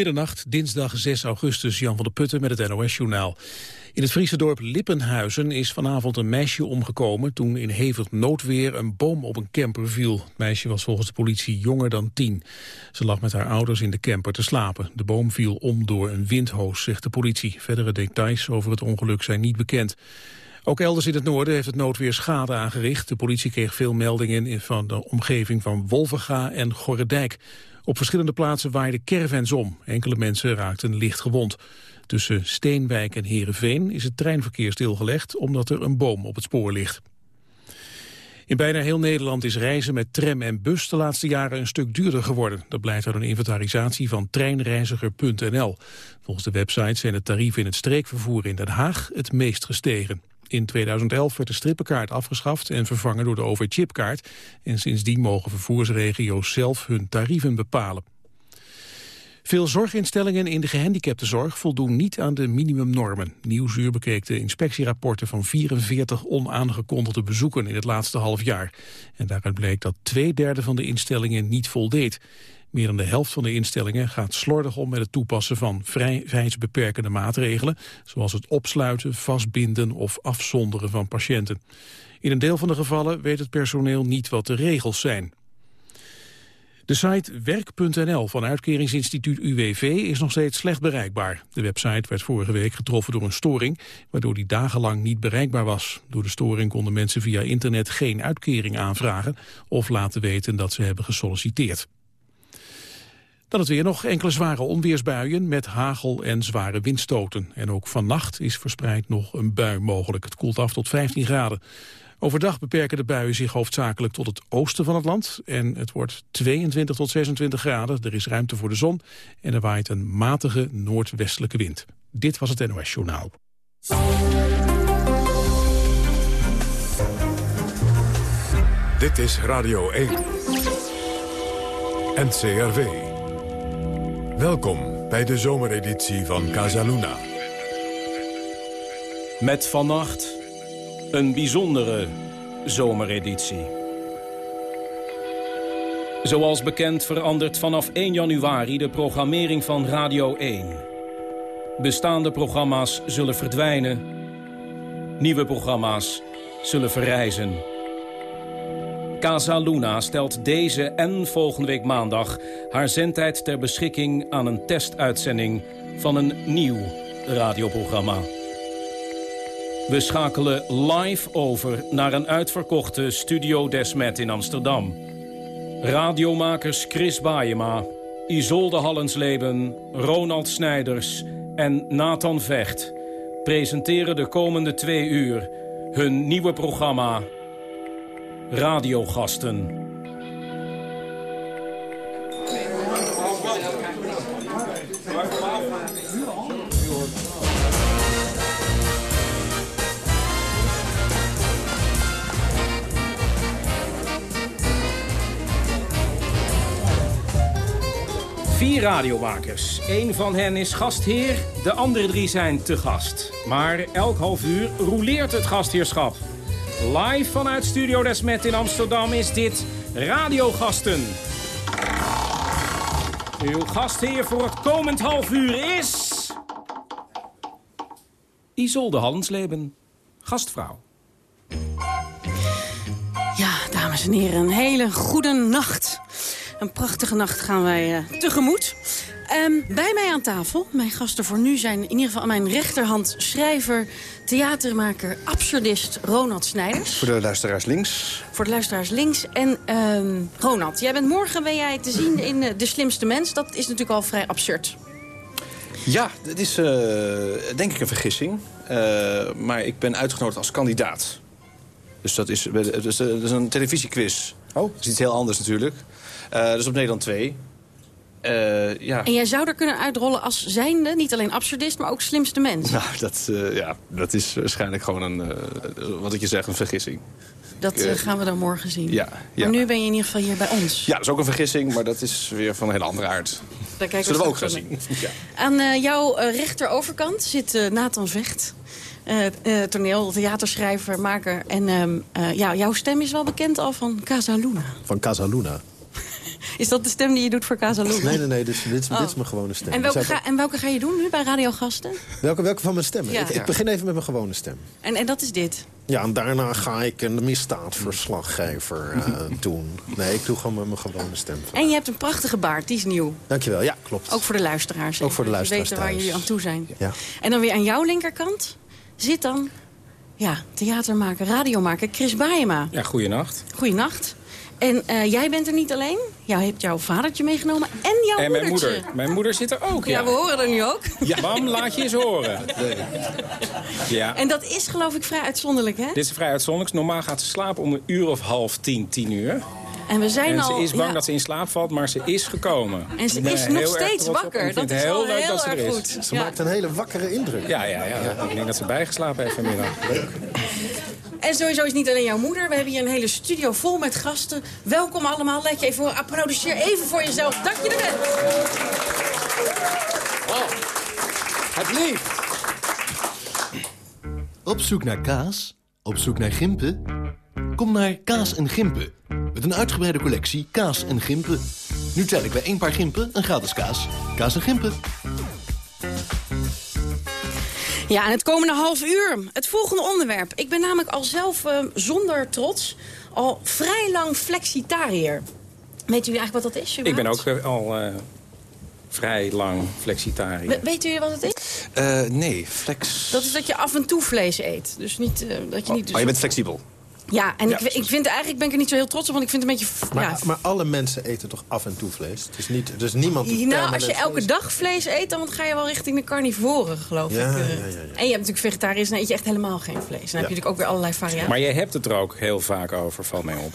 Middernacht, dinsdag 6 augustus, Jan van der Putten met het NOS-journaal. In het Friese dorp Lippenhuizen is vanavond een meisje omgekomen... toen in hevig noodweer een boom op een camper viel. Het meisje was volgens de politie jonger dan tien. Ze lag met haar ouders in de camper te slapen. De boom viel om door een windhoos, zegt de politie. Verdere details over het ongeluk zijn niet bekend. Ook elders in het noorden heeft het noodweer schade aangericht. De politie kreeg veel meldingen van de omgeving van Wolvenga en Gorredijk. Op verschillende plaatsen waaiden caravans om. Enkele mensen raakten licht gewond. Tussen Steenwijk en Heerenveen is het treinverkeer stilgelegd... omdat er een boom op het spoor ligt. In bijna heel Nederland is reizen met tram en bus de laatste jaren een stuk duurder geworden. Dat blijkt uit een inventarisatie van treinreiziger.nl. Volgens de website zijn de tarieven in het streekvervoer in Den Haag het meest gestegen. In 2011 werd de strippenkaart afgeschaft en vervangen door de overchipkaart. En sindsdien mogen vervoersregio's zelf hun tarieven bepalen. Veel zorginstellingen in de gehandicaptenzorg voldoen niet aan de minimumnormen. Nieuwsuur bekeek de inspectierapporten van 44 onaangekondigde bezoeken in het laatste half jaar. En daaruit bleek dat twee derde van de instellingen niet voldeed. Meer dan de helft van de instellingen gaat slordig om met het toepassen van vrijheidsbeperkende maatregelen, zoals het opsluiten, vastbinden of afzonderen van patiënten. In een deel van de gevallen weet het personeel niet wat de regels zijn. De site werk.nl van uitkeringsinstituut UWV is nog steeds slecht bereikbaar. De website werd vorige week getroffen door een storing, waardoor die dagenlang niet bereikbaar was. Door de storing konden mensen via internet geen uitkering aanvragen of laten weten dat ze hebben gesolliciteerd. Dan het weer nog enkele zware onweersbuien met hagel en zware windstoten. En ook vannacht is verspreid nog een bui mogelijk. Het koelt af tot 15 graden. Overdag beperken de buien zich hoofdzakelijk tot het oosten van het land. En het wordt 22 tot 26 graden. Er is ruimte voor de zon. En er waait een matige noordwestelijke wind. Dit was het NOS Journaal. Dit is Radio 1. NCRV. Welkom bij de zomereditie van Casaluna. Met vannacht een bijzondere zomereditie. Zoals bekend verandert vanaf 1 januari de programmering van Radio 1. Bestaande programma's zullen verdwijnen. Nieuwe programma's zullen verrijzen. Casa Luna stelt deze en volgende week maandag... haar zendtijd ter beschikking aan een testuitzending van een nieuw radioprogramma. We schakelen live over naar een uitverkochte Studio Desmet in Amsterdam. Radiomakers Chris Baayema, Isolde Hallensleben, Ronald Snijders en Nathan Vecht... presenteren de komende twee uur hun nieuwe programma Radiogasten. Vier radiomakers. Eén van hen is gastheer, de andere drie zijn te gast. Maar elk half uur roleert het gastheerschap. Live vanuit Studio Desmet in Amsterdam is dit Radiogasten. Uw gastheer voor het komend half uur is... Isolde Hallensleben, gastvrouw. Ja, dames en heren, een hele goede nacht. Een prachtige nacht gaan wij uh, tegemoet. Um, bij mij aan tafel, mijn gasten voor nu zijn in ieder geval aan mijn rechterhand... schrijver, theatermaker, absurdist Ronald Snijders. Voor de luisteraars links. Voor de luisteraars links. En um, Ronald, jij bent morgen ben jij te zien in uh, De Slimste Mens. Dat is natuurlijk al vrij absurd. Ja, dat is uh, denk ik een vergissing. Uh, maar ik ben uitgenodigd als kandidaat. Dus dat is, dat is, dat is een televisiequiz. Oh. Dat is iets heel anders natuurlijk. Uh, dus op Nederland 2. Uh, ja. En jij zou er kunnen uitrollen als zijnde, niet alleen absurdist, maar ook slimste mens. Nou, dat, uh, ja, dat is waarschijnlijk gewoon een, wat ik je zeg, een vergissing. Dat gaan we dan morgen zien. Ja, ja, Maar nu ben je in ieder geval hier bij ons. Ja, dat is ook een vergissing, maar dat is weer van een hele andere aard. Daar kijken Zullen we ook gaan zien. Ja. Aan jouw rechteroverkant zit Nathan Vecht. Uh, uh, toneel, theaterschrijver, maker. En uh, ja, jouw stem is wel bekend al van Casa Luna. Van Casa Luna? Is dat de stem die je doet voor Casaluna? Nee, nee, nee, dit, is- dit, is- dit is Oh. mijn gewone stem. En welke, Dus ga, en welke ga je doen nu bij Radiogasten? welke, welke van mijn stemmen? Ja. Ik, ik begin even met mijn gewone stem. En, en dat is dit. Ja, en daarna ga ik een misdaadverslaggever eh, doen. Nee, ik doe gewoon met mijn gewone stem. En je hebt een prachtige baard, die is nieuw. Dankjewel, ja, klopt. Ook voor de luisteraars. Ook voor de luisteraars weten waar jullie aan toe zijn. Ja. En dan weer aan jouw linkerkant zit dan... Ja, theatermaker, radiomaker Chris Baayema. Ja, goeienacht. Goeienacht. En eh, jij bent er niet alleen. Jij hebt jouw vadertje meegenomen en jouw En mijn moedertje. moeder. Mijn moeder zit er ook, Ja, ja. we horen er nu ook. Bam, laat je eens horen. Ja. En dat is geloof ik vrij uitzonderlijk, hè? Dit is vrij uitzonderlijk. Normaal gaat ze slapen om een uur of half tien, tien uur. En we zijn En al... ze is bang ja, dat ze in slaap valt, maar ze is gekomen. En ze is nog steeds wakker. Ik vind Dat het is heel leuk heel dat ze er is. goed. Ze Ja. maakt een hele wakkere indruk. Ja, ja, ja. Ik denk dat ze bijgeslapen heeft vanmiddag. En sowieso is niet alleen jouw moeder. We hebben hier een hele studio vol met gasten. Welkom allemaal. Let je even voor. Applaudisseer even voor jezelf dat je er bent. Het lief! Op zoek naar kaas? Op zoek naar gimpen? Kom naar Kaas en Gimpen. Met een uitgebreide collectie kaas en gimpen. Nu tijdelijk bij één paar gimpen een gratis kaas. Kaas en gimpen. Ja, en het komende half uur. Het volgende onderwerp. Ik ben namelijk al zelf eh, zonder trots al vrij lang flexitariër. Weet jullie eigenlijk wat dat is? Ik ben ook eh, al eh, vrij lang flexitariër. We- Weet jullie wat het is? Eh, nee, flex... Dat is dat je af en toe vlees eet. Dus niet, eh, dat je niet... dus- Oh, je bent flexibel. Ja, en Ja, ik, ik vind eigenlijk ben ik er niet zo heel trots op, want ik vind het een beetje... Maar, ja, maar alle mensen eten toch af en toe vlees? Het is niet, dus niemand die Nou, als je elke vlees- dag vlees eet, dan ga je wel richting de carnivoren, geloof Ja, ik. eh. ja, ja, ja. En je hebt natuurlijk vegetarisch, dan eet je echt helemaal geen vlees. Dan heb je natuurlijk ook weer allerlei variaties. Maar jij hebt het er ook heel vaak over, valt mij op.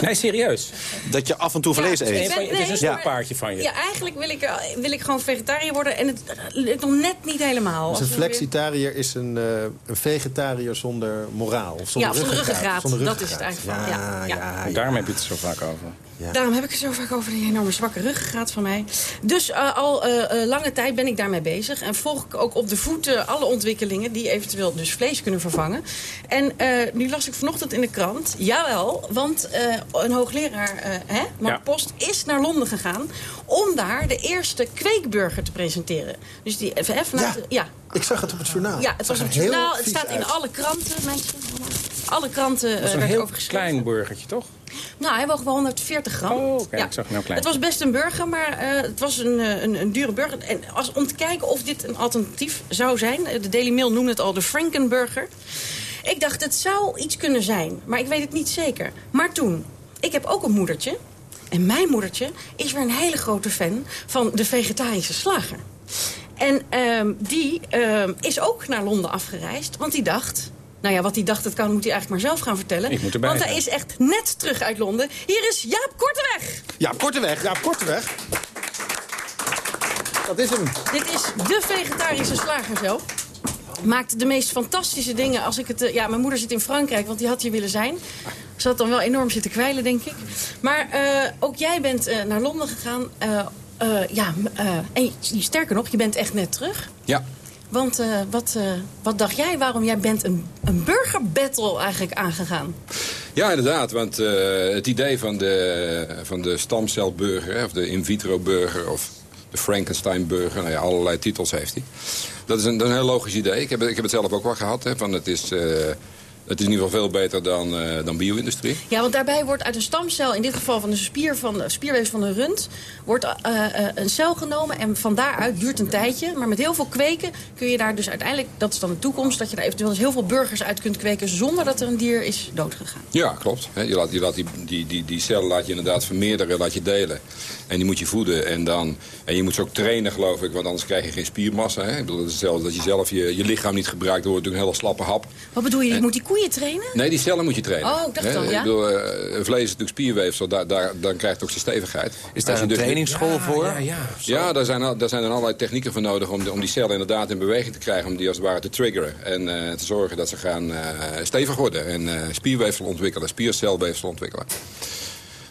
Nee, serieus. Dat je af en toe vlees Ja, eet. het is een stokpaardje van je. Ja, eigenlijk wil ik, eh, wil ik gewoon vegetariër worden en het lukt nog net niet helemaal. Dus Als een weer- flexitariër is een, eh, een vegetariër zonder moraal. Of zonder Ja, zonder ruggengraat. Zonder Dat is het eigenlijk van, ja, ja. En daarom heb je het zo vaak over. Daarom heb ik het zo vaak over die enorme zwakke ruggengraat van mij. Dus eh, al eh, eh, lange tijd ben ik daarmee bezig. En volg ik ook op de voet eh, alle ontwikkelingen... die eventueel dus vlees kunnen vervangen. En eh, nu las ik vanochtend in de krant... jawel, want eh, een hoogleraar, eh, hè, Mark Ja. Post, is naar Londen gegaan... om daar de eerste kweekburger te presenteren. Dus die, even Ja. ja, Ik zag het op het journaal. ja, het was op het journaal. Het staat in alle kranten, mensen. Alle kranten een werd heel over geschreven. klein burgertje, toch? Nou, hij woog wel 140 gram. Oh, oké, ik zag heel klein. Het was best een burger, maar eh, het was een, eh, een, een dure burger. En als, om te kijken of dit een alternatief zou zijn. De Daily Mail noemde het al de Frankenburger. Ik dacht, het zou iets kunnen zijn, maar ik weet het niet zeker. Maar toen, ik heb ook een moedertje. En mijn moedertje is weer een hele grote fan van de vegetarische slager. En ehm, die ehm, is ook naar Londen afgereisd, want die dacht... Nou ja, wat hij dacht, dat kan, moet hij eigenlijk maar zelf gaan vertellen. Ik moet erbij want hij is echt net terug uit Londen. Hier is Jaap Korteweg. Ja, Korteweg. Ja, Korteweg. Dat is hem. Dit is de vegetarische slager zelf. Maakt de meest fantastische dingen. Als ik het, eh, ja, mijn moeder zit in Frankrijk, want die had hier willen zijn. Ze had dan wel enorm zitten kwijlen, denk ik. Maar eh, ook jij bent eh, naar Londen gegaan. Eh, eh, ja, eh, en je- sterker nog, je bent echt net terug. Ja. Want eh, wat, eh, wat dacht jij waarom jij bent een, een burgerbattle eigenlijk aangegaan? Ja, inderdaad. Want eh, het idee van de, van de stamcelburger, of de in vitro burger, of de Frankenstein burger, nou ja, allerlei titels heeft hij. Dat is een, dat is een heel logisch idee. Ik heb, ik heb het zelf ook wel gehad. Hè, van het, is, het is in ieder geval veel beter dan, eh, dan bio-industrie. Ja, want daarbij wordt uit een stamcel, in dit geval van de spier van de spierweefsel van een rund, wordt eh, eh, een cel genomen en van daaruit duurt een tijdje. Maar met heel veel kweken kun je daar dus uiteindelijk, dat is dan de toekomst, dat je daar eventueel eens heel veel burgers uit kunt kweken zonder dat er een dier is doodgegaan. Ja, klopt. Je laat, je laat die, die, die, die cellen laat je inderdaad vermeerderen, laat je delen. En die moet je voeden. En, dan, en je moet ze ook trainen, geloof ik, want anders krijg je geen spiermassa. Hè. Ik bedoel, is hetzelfde dat je zelf je, je lichaam niet gebruikt. Dan wordt het natuurlijk een hele slappe hap. Wat bedoel je, je moet die koeien trainen? Nee, die cellen moet je trainen. Oh, ik dacht al, ja. Ik bedoel, eh, vlees is natuurlijk spierweefsel, daar, daar, dan krijgt ook zijn stevigheid. Is daar je een dus- trainingsschool voor? Ja, ja. Ja, daar zijn, al- daar zijn dan allerlei technieken voor nodig om, de- om die cellen inderdaad in beweging te krijgen. Om die als het ware te triggeren. En eh, te zorgen dat ze gaan eh, stevig worden. En eh, spierweefsel ontwikkelen, spiercelweefsel ontwikkelen.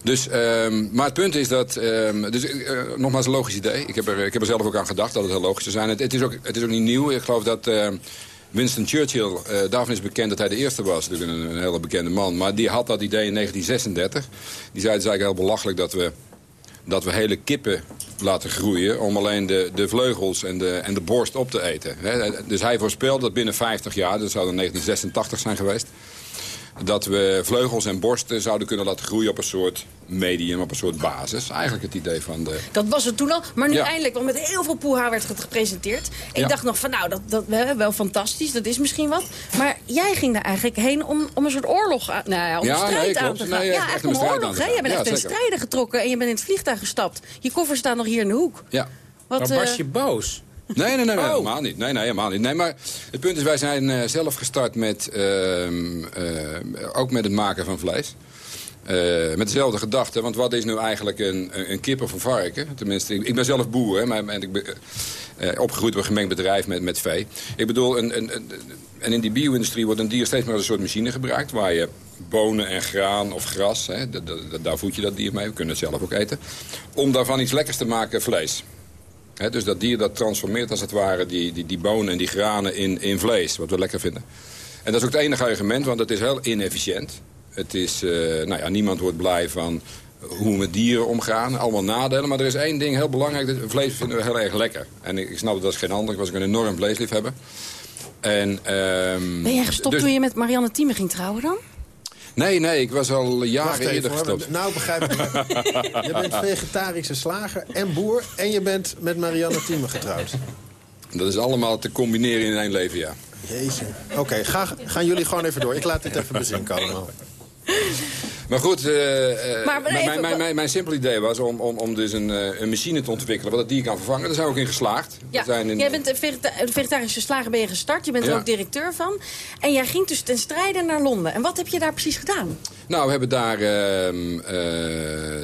Dus, ehm, maar het punt is dat... ehm, dus, nogmaals een logisch idee. Ik heb, er, ik heb er zelf ook aan gedacht dat het heel logisch zou zijn. Het, het, is, ook, het is ook niet nieuw. Ik geloof dat... ehm, Winston Churchill, eh, daarvan is bekend dat hij de eerste was. Natuurlijk een, hele bekende man. Maar die had dat idee in 1936. Die zei het is eigenlijk heel belachelijk dat we dat we hele kippen laten groeien... om alleen de, de vleugels en de, en de borst op te eten. Dus hij voorspelt dat binnen 50 jaar, dat zou dan 1986 zijn geweest dat we vleugels en borsten zouden kunnen laten groeien op een soort medium, op een soort basis. Eigenlijk het idee van de... Dat was het toen al, maar nu Ja. eindelijk, want met heel veel poeha werd het gepresenteerd. Ik Ja. dacht nog van, nou, dat, dat wel, wel fantastisch, dat is misschien wat. Maar jij ging daar eigenlijk heen om, om een soort oorlog, aan, nou ja, om Ja, een strijd nee, aan te Nee, gaan. echt- ja, echt om om een strijd oorlog, aan te hè? Je bent Ja, echt in strijden getrokken en je bent in het vliegtuig gestapt. Je koffer staat nog hier in de hoek. Ja. Wat, maar was eh, je boos? Nee, nee, nee, Oh. helemaal niet. Nee, nee, helemaal niet. Nee, maar het punt is, wij zijn eh, zelf gestart met, ehm, eh, ook met het maken van vlees. Eh, met dezelfde gedachte, want wat is nu eigenlijk een, een kip of een varken? Tenminste, ik, ik ben zelf boer, hè, maar en ik ben opgegroeid op een gemengd bedrijf met, met vee. Ik bedoel, een, een, een- en in die bio-industrie wordt een dier steeds meer als een soort machine gebruikt... waar je bonen en graan of gras, hè, da- da- da- daar voed je dat dier mee, we kunnen het zelf ook eten... om daarvan iets lekkers te maken, vlees. Dus dat dier dat transformeert als het ware die, die, die bonen en die granen in, in vlees, wat we lekker vinden. En dat is ook het enige argument, want het is heel inefficiënt. Het is, eh, nou ja, niemand wordt blij van hoe we met dieren omgaan. Allemaal nadelen, maar er is één ding heel belangrijk. dat- Vlees vinden we heel erg lekker. En ik, ik snap dat als geen ander. Ik was ook een enorm vleesliefhebber. En, ehm, Ben jij gestopt dus- toen je met Marianne Thieme ging trouwen dan? Nee, nee, ik was al jaren even, eerder hoor. gestopt. Nou begrijp ik. je bent vegetarische slager en boer en je bent met Marianne Thieme getrouwd. Dat is allemaal te combineren in één leven, ja. Jeetje. Oké, ga, gaan jullie gewoon even door. Ik laat dit even bezinken allemaal. Maar goed, eh, eh, mijn, even- mijn, mijn, mijn, mijn simpele idee was om, om, om dus een, eh, een machine te ontwikkelen... wat het dier kan vervangen. Daar zijn we ook in geslaagd. Ja, zijn in, jij bent vegeta- vegetarische slager ben je gestart. Je bent er ook directeur van. En jij ging dus ten strijde naar Londen. En wat heb je daar precies gedaan? Nou, we hebben daar ehm, eh,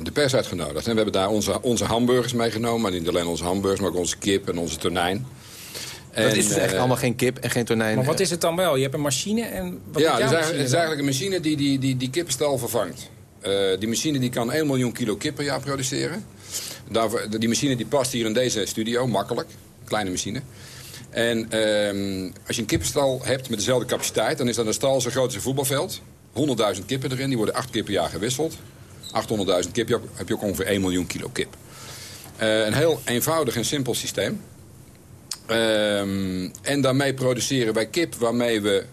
de pers uitgenodigd. En we hebben daar onze, onze hamburgers meegenomen. Maar niet alleen onze hamburgers, maar ook onze kip en onze tonijn. Dat En, is dus echt eh, allemaal geen kip en geen tonijn. Maar wat is het dan wel? Je hebt een machine en wat ja, het is, het is eigenlijk een machine die die, die, die kippenstal vervangt. Eh, die machine die kan 1 miljoen kilo kip per jaar produceren. Daarvoor, die machine die past hier in deze studio, makkelijk. Kleine machine. En ehm, als je een kippenstal hebt met dezelfde capaciteit... dan is dat een stal zo groot als een voetbalveld. 100.000 kippen erin, die worden acht keer per jaar gewisseld. 800.000 kip, heb je ook- heb je ook ongeveer 1 miljoen kilo kip. Eh, een heel eenvoudig en simpel systeem. Ehm, en daarmee produceren wij kip waarmee we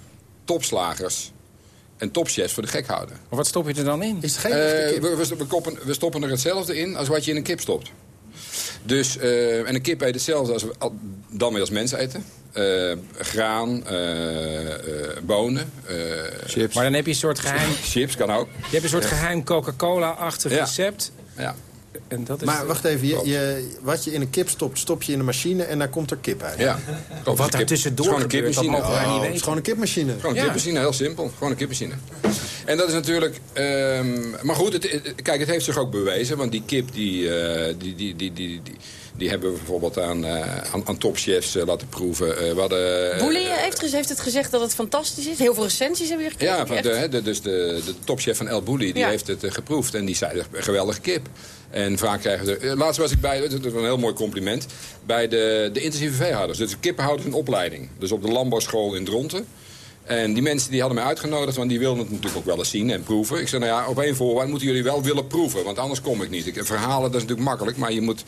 topslagers en topchefs voor de gek houden. Maar wat stop je er dan in? Is het geen kip? we, we, we koppen- we stoppen er hetzelfde in als wat je in een kip stopt. Dus, eh, en een kip eet hetzelfde als we al- dan weer als mensen eten. Eh, graan, eh, eh, bonen, eh, Chips. Maar dan heb je een soort geheim, chips kan ook. je hebt een soort geheim Coca-Cola-achtig Ja. recept. Ja. En dat is Maar wacht even, je, je, wat je in een kip stopt, stop je in een machine en daar komt er kip uit. Ja. Wat daar Kip- het tussendoor is Gewoon een gebeurt, dat kipmachine. mogen wij niet Oh, het weten. is gewoon een kipmachine. Gewoon een kipmachine, heel simpel. Gewoon een kipmachine. En dat is natuurlijk... ehm, maar goed, het, kijk, het heeft zich ook bewezen. Want die kip, die, eh, die, die, die, die, die, die hebben we bijvoorbeeld aan, eh, aan, aan topchefs eh, laten proeven. Hadden, eh, Boelie heeft, het gezegd dat het fantastisch is. Heel veel recensies hebben we gekregen. Ja, van de, dus de, de topchef van El Bulli, die Ja. heeft het geproefd. En die zei, geweldige kip. En vaak krijgen ze... Laatst was ik bij, dat is een heel mooi compliment... bij de, de intensieve veehouders. Dus de kippenhouders in opleiding. Dus op de landbouwschool in Dronten. En die mensen die hadden mij uitgenodigd, want die wilden het natuurlijk ook wel eens zien en proeven. Ik zei, nou ja, op één voorwaarde moeten jullie wel willen proeven, want anders kom ik niet. Ik, verhalen, dat is natuurlijk makkelijk, maar je moet...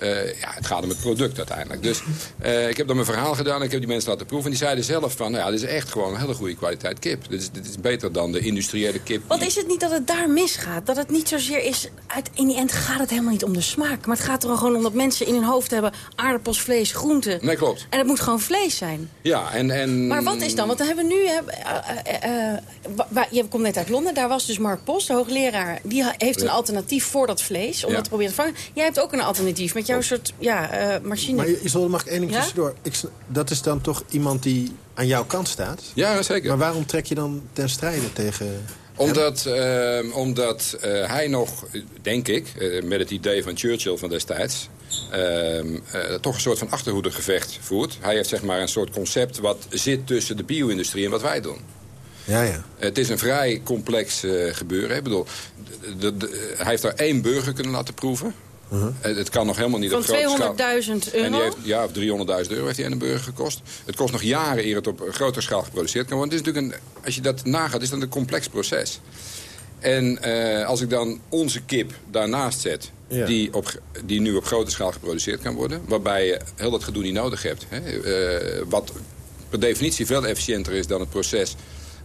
eh, ja, het gaat om het product uiteindelijk. Dus eh, ik heb dan mijn verhaal gedaan ik heb die mensen laten proeven. En die zeiden zelf van, nou ja, dit is echt gewoon een hele goede kwaliteit kip. Dit is, dit is beter dan de industriële kip. Wat die- is het niet dat het daar misgaat? Dat het niet zozeer is... Uit, in die end gaat het helemaal niet om de smaak. Maar het gaat er gewoon om dat mensen in hun hoofd hebben... aardappels, vlees, groenten. Nee, klopt. En het moet gewoon vlees zijn. Ja, en... en Maar wat is dan? Want dan hebben we nu... eh, je komt net uit Londen. Daar was dus Mark Post, de hoogleraar. Die heeft een alternatief voor dat vlees. Om Ja. dat te proberen te vangen. Jij hebt ook een alternatief met jouw soort ja, eh, machine. Maar Isolde, mag ik één ding Ja? tussendoor? Ik, dat is dan toch iemand die aan jouw kant staat? Ja, zeker. Maar waarom trek je dan ten strijde tegen... Omdat, ehm, omdat eh, hij nog, denk ik, eh, met het idee van Churchill van destijds... ehm, eh, toch een soort van achterhoedegevecht voert. Hij heeft zeg maar een soort concept wat zit tussen de bio-industrie en wat wij doen. Ja, ja. Het is een vrij complex eh, gebeuren. Ik bedoel, hij heeft daar één burger kunnen laten proeven. Eh, Het kan nog helemaal niet Van op grote schaal. 200.000 En die euro. heeft, ja, of 300.000 euro heeft een burger gekost. Het kost nog jaren eer het op grotere schaal geproduceerd kan worden. Het is natuurlijk een, als je dat nagaat, is dat een complex proces. En eh, als ik dan onze kip daarnaast zet... Ja. die, op, die nu op grote schaal geproduceerd kan worden. Waarbij je heel dat gedoe niet nodig hebt. Hè. Eh, wat per definitie veel efficiënter is dan het proces...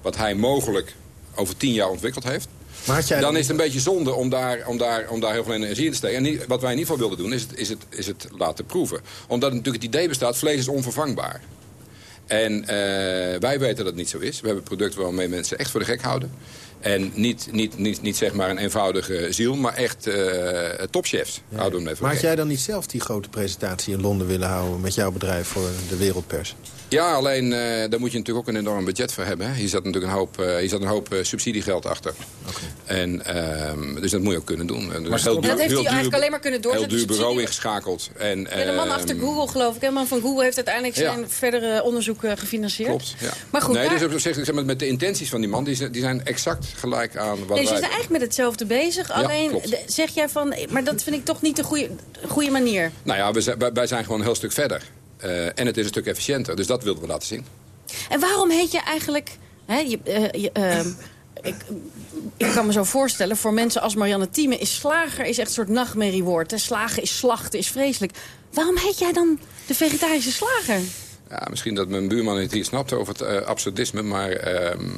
wat hij mogelijk over tien jaar ontwikkeld heeft. Maar jij Dan is het een beetje zonde om daar, om daar, om daar heel veel energie in te steken. En niet- wat wij in ieder geval wilden doen, is het, is, het, is het laten proeven. Omdat natuurlijk het idee bestaat, vlees is onvervangbaar. En eh, wij weten dat het niet zo is. We hebben producten waarmee mensen echt voor de gek houden. En niet, niet, niet, niet zeg maar een eenvoudige ziel, maar echt eh topchefs houden we Maar had jij dan niet zelf die grote presentatie in Londen willen houden... met jouw bedrijf voor de wereldpers? Ja, alleen eh, daar moet je natuurlijk ook een enorm budget voor hebben. Hè. Hier zat natuurlijk een hoop, eh, hier zat een hoop eh, subsidiegeld achter. En, ehm, dus dat moet je ook kunnen doen. En Maar heel dat duur- heeft hij duur- eigenlijk alleen maar kunnen doorzetten, Heel duur dus bureau subsidie- ingeschakeld. En, Ja, de man ehm, achter Google, geloof ik. De man van Google heeft uiteindelijk Ja. zijn verdere onderzoek gefinancierd. Klopt, ja. Maar goed, nee, daar- dus op zich, zeg maar, met de intenties van die man, die zijn, die zijn exact gelijk aan wat Nee, wij... ze zijn eigenlijk met hetzelfde bezig. alleen klopt. zeg jij van, maar dat vind ik toch niet de goede, goede manier. Nou ja, we zijn, wij, wij zijn gewoon een heel stuk verder. Eh, en het is een stuk efficiënter, dus dat wilden we laten zien. En waarom heet je eigenlijk... Hè, je, eh, je, ehm, ik, ik kan me zo voorstellen, voor mensen als Marianne Thieme... is slager is echt een soort nachtmerriewoord. Hè? Slagen is slachten, is vreselijk. Waarom heet jij dan de vegetarische slager? Ja, misschien dat mijn buurman het hier snapt over het eh, absurdisme, maar ehm,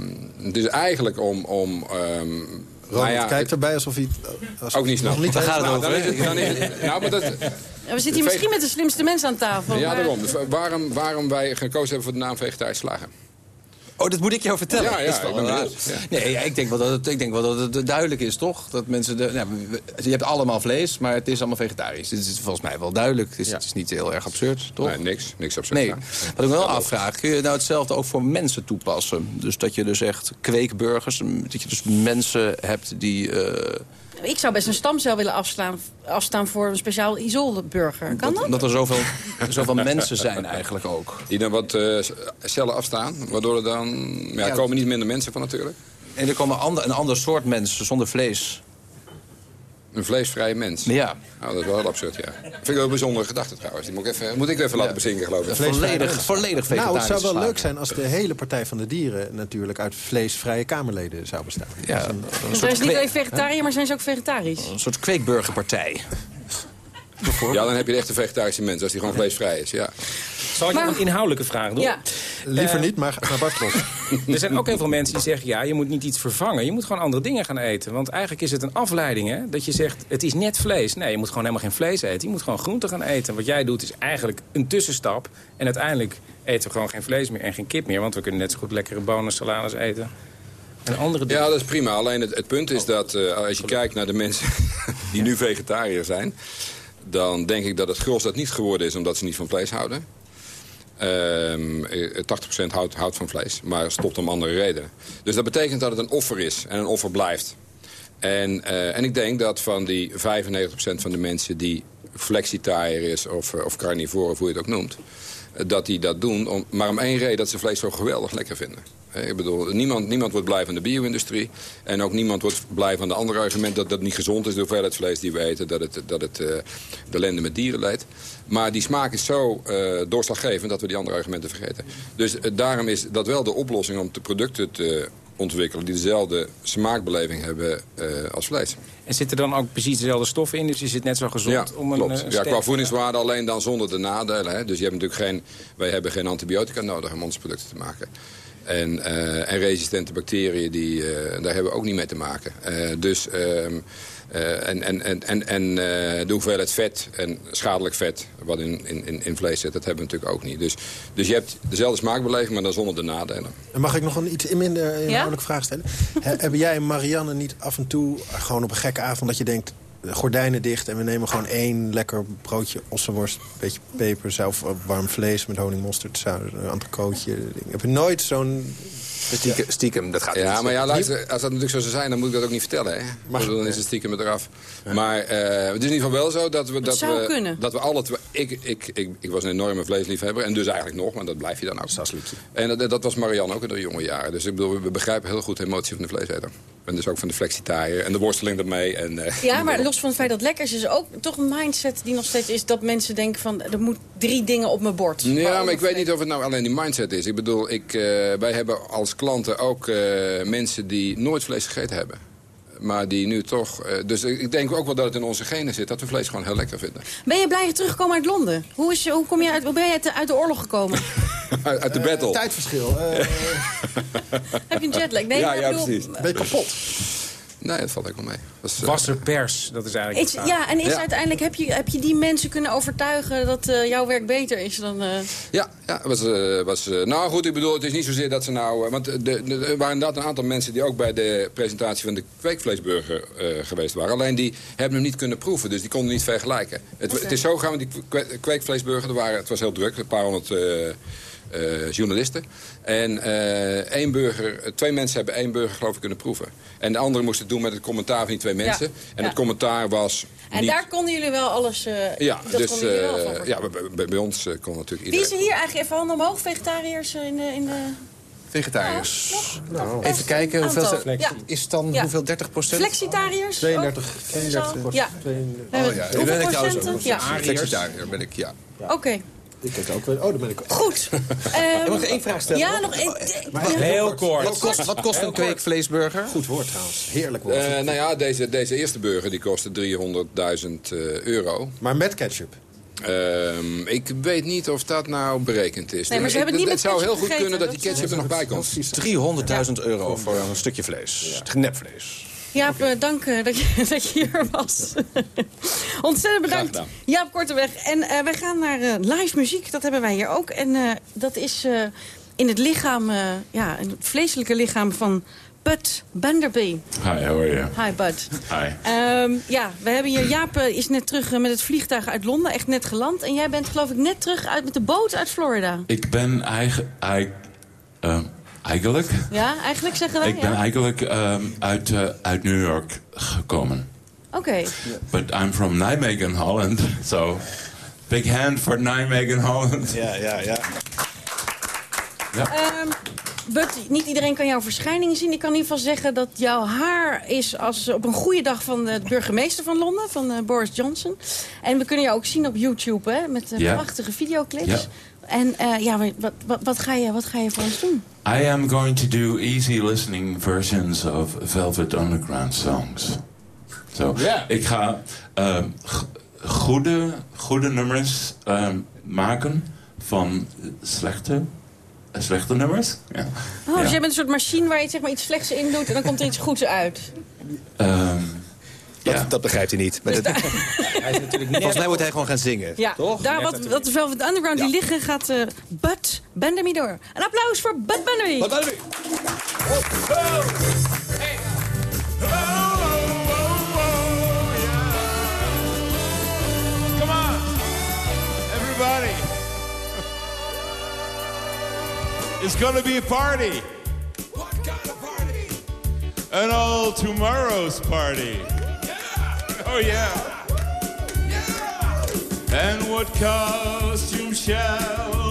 het is eigenlijk om... om ehm, Ronald nou ja, kijkt erbij alsof hij... Als ook niet snel. Niet Waar gaat het Nou, over, dan is het- nou, maar dat, Ja, we zitten hier misschien met de slimste mensen aan tafel. ja, maar- daarom. Dus waarom, waarom wij gekozen hebben voor de naam vegetarisch slagen. Oh, dat moet ik jou vertellen. Ja, ja, Dat is wel ik raar. ja. Nee, ja, ik, denk wel dat het, ik denk wel dat het duidelijk is, toch? Dat mensen... De, nou, je hebt allemaal vlees, maar het is allemaal vegetarisch. Dit is volgens mij wel duidelijk. Het is, het is niet heel erg absurd, toch? Nee, niks. Niks absurd. Nee, Ja. wat ik me wel afvraag, kun je nou hetzelfde ook voor mensen toepassen? Dus dat je dus echt kweekburgers, dat je dus mensen hebt die... eh, Ik zou best een stamcel willen afslaan, afstaan voor een speciaal isolburger. Kan dat? dat er zoveel, zoveel mensen zijn eigenlijk ook. Die dan wat eh, cellen afstaan, waardoor er dan... Ja, er Ja. komen niet minder mensen van natuurlijk. En er komen ander, een ander soort mensen zonder vlees. Een vleesvrije mens. Ja, Nou, dat is wel heel absurd, ja. Vind ik wel een bijzondere gedachte trouwens. Die moet ik even, moet ik even laten bezinken, geloof ik. volledig, volledig vegetarisch. Nou, het zou wel slagen. leuk zijn als de hele Partij van de Dieren... natuurlijk uit vleesvrije Kamerleden zou bestaan. Ja, Dat is een- er soort, is niet alleen vegetariër, maar zijn ze ook vegetarisch. een soort kweekburgerpartij. Ja, dan heb je de echte vegetarische mens, als die gewoon vleesvrij is, ja. Zal ik Maar- nog een inhoudelijke vraag doen? Ja. Liever Eh, niet, maar, maar Bart klopt. Er zijn ook heel veel mensen die zeggen... ja, je moet niet iets vervangen. Je moet gewoon andere dingen gaan eten. Want eigenlijk is het een afleiding, hè? Dat je zegt, het is net vlees. Nee, je moet gewoon helemaal geen vlees eten. Je moet gewoon groenten gaan eten. Wat jij doet is eigenlijk een tussenstap. En uiteindelijk eten we gewoon geen vlees meer en geen kip meer. Want we kunnen net zo goed lekkere bonen, salades eten. En andere dingen. Ja, dat is prima. Alleen het, het punt is dat eh, als je kijkt naar de mensen die nu vegetariër zijn... dan denk ik dat het gros dat niet geworden is omdat ze niet van vlees houden. Ehm, eh, 80% houdt, houdt van vlees, maar stopt om andere redenen. Dus dat betekent dat het een offer is en een offer blijft. En, eh, en ik denk dat van die 95% van de mensen die flexitariër is... of, eh, of carnivore, of hoe je het ook noemt... dat die dat doen, maar om één reden dat ze vlees zo geweldig lekker vinden. Ik bedoel, niemand, niemand wordt blij van de bio-industrie. En ook niemand wordt blij van de andere argument dat dat niet gezond is... de hoeveelheid vlees die we eten, dat het, dat het eh, de ellende met dieren leidt. Maar die smaak is zo eh, doorslaggevend dat we die andere argumenten vergeten. Dus eh, daarom is dat wel de oplossing om de producten te ontwikkelen... die dezelfde smaakbeleving hebben eh, als vlees. En zitten er dan ook precies dezelfde stoffen in? Dus je zit net zo gezond Ja, om een... klopt. eh, ja, qua voedingswaarde alleen dan zonder de nadelen. Hè. Dus je hebt natuurlijk geen, wij hebben geen antibiotica nodig om onze producten te maken. En, eh, en resistente bacteriën, die, eh, daar hebben we ook niet mee te maken. Eh, dus, ehm, eh, en en, en, en, en eh, de hoeveelheid vet en schadelijk vet wat in, in, in vlees zit, dat hebben we natuurlijk ook niet. Dus, dus je hebt dezelfde smaakbeleving, maar dan zonder de nadelen. En mag ik nog een iets minder inhoudelijke vraag stellen? He- hebben jij en Marianne niet af en toe, gewoon op een gekke avond... dat je denkt, de gordijnen dicht en we nemen gewoon één lekker broodje ossenworst... een beetje peper, zelf warm vlees met honing, mosterd, een entrecootje. Heb je nooit zo'n... Stiekem, stiekem, dat gaat Ja, niet. maar ja, luister, als dat natuurlijk zo zou zijn, dan moet ik dat ook niet vertellen. Hè? Bedoel, dan is het stiekem eraf. Maar eh, het is in ieder geval wel zo dat we... Dat zou we, kunnen. Dat we alle twee... Ik, ik, ik, ik was een enorme vleesliefhebber. En dus eigenlijk nog, maar dat blijf je dan ook. En dat, dat was Marianne ook in de jonge jaren. Dus ik bedoel, we begrijpen heel goed de emotie van de vleeseter. En dus ook van de flexitariër. En de worsteling ermee. En, eh, Ja, maar los van het feit dat het lekker is, is ook toch een mindset die nog steeds is dat mensen denken van er moet drie dingen op mijn bord. Ja, maar ik weet niet of het nou alleen die mindset is. Ik bedoel, ik, eh, wij hebben als klanten ook eh, mensen die nooit vlees gegeten hebben. maar die nu toch... eh, dus ik denk ook wel dat het in onze genen zit... dat we vlees gewoon heel lekker vinden. Ben je blij teruggekomen uit Londen? Hoe, is, hoe, kom je uit, hoe ben je uit de, uit de oorlog gekomen? uit uit de battle. Tijdverschil. eh, Heb je een jetlag? Nee, ja, ja, bedoel, precies. ben je kapot? Nee, dat valt ook wel mee. Is, eh, Wasser pers, dat is eigenlijk Is, ja, en is Ja. uiteindelijk, heb je, heb je die mensen kunnen overtuigen dat eh, jouw werk beter is dan... eh, Ja, ja was, was, nou goed, ik bedoel, het is niet zozeer dat ze nou... want de, de, er waren inderdaad een aantal mensen die ook bij de presentatie van de kweekvleesburger eh, geweest waren. Alleen die hebben hem niet kunnen proeven, dus die konden niet vergelijken. Het, het is zo gaan, die kwe- kweekvleesburger, er waren, het was heel druk, een paar honderd eh, journalisten. En eh, één burger, twee mensen hebben één burger geloof ik kunnen proeven. En de anderen moesten het doen met het commentaar van die twee mensen. En ja. het commentaar was En niet... daar konden jullie wel alles... eh, ja, dat dus konden jullie wel eh, van ja, bij, ons eh, kon natuurlijk Wie iedereen... is er hier eigenlijk even handen omhoog? Vegetariërs in de... In de... Vegetariërs. Ja, nog- nog best Even kijken, hoeveel. Ja. is het dan Ja. hoeveel 30 procent? Flexitariërs? 32, ook? 32 Zo? Ja. 32. Oh ja, Hoeveel ben ik trouwens ook. Ja. Flexitariër ben ik, ja. Oké, Ik heb het ook wel. Oh, daar ben ik ook. goed. Ehm, Mag ik één vraag stellen? ja, nog één. Heel kort. Wat kost, wat kost een kweekvleesburger? Goed woord trouwens. Heerlijk woord. Eh, nou ja, deze, deze eerste burger die kostte 300.000 eh, euro. maar met ketchup. Ehm, ik weet niet of dat nou berekend is. Nee, maar ze hebben het niet het met zou heel goed kunnen dat die ketchup er nog bij komt. 300.000 euro voor een stukje vlees. Nepvlees. Jaap, eh, dank eh, dat, je, dat je hier was. Ontzettend bedankt. Jaap Korteweg. En eh, wij gaan naar live muziek. Dat hebben wij hier ook. En dat is in het lichaam, ja, in het vleeselijke lichaam van Bud Banderby. Hi, how are you? Hi, Bud. Hi. Ehm, ja, we hebben hier... Jaap is net terug met het vliegtuig uit Londen. Echt net geland. En jij bent geloof ik net terug uit, met de boot uit Florida. Ik ben eigen, eig- eh, eigenlijk... Ja, eigenlijk zeggen wij. Ik ben ja? eigenlijk ehm, uit, eh, uit New York gekomen. Oké. But I'm from Nijmegen, Holland. So, big hand for Nijmegen, Holland. Ja, ja, ja. Ehm, Bud, niet iedereen kan jouw verschijning zien. Ik kan in ieder geval zeggen dat jouw haar is als op een goede dag van de burgemeester van Londen, van eh, Boris Johnson. En we kunnen jou ook zien op YouTube, hè, met Ja. prachtige videoclips. Ja. En eh, ja, wat, wat, wat, ga je, wat ga je voor ons doen? I am going to do easy listening versions of Velvet Underground songs. So, ik ga ehm, g- goede, goede nummers ehm, maken van slechte, eh, slechte nummers. Ja. Oh, dus jij bent een soort machine waar je zeg maar, iets slechts in doet en dan komt er iets goeds uit. Ehm, Dat, ja. dat begrijpt hij niet. Maar dat- Volgens mij moet hij gewoon gaan zingen. Ja, Toch? daar wat, wat de Velvet Underground die liggen gaat eh Bud Bandermy door. Een applaus voor Bud? Come on, everybody. It's gonna be a party. What kind of party? An all tomorrow's party. Oh yeah. And what costume shall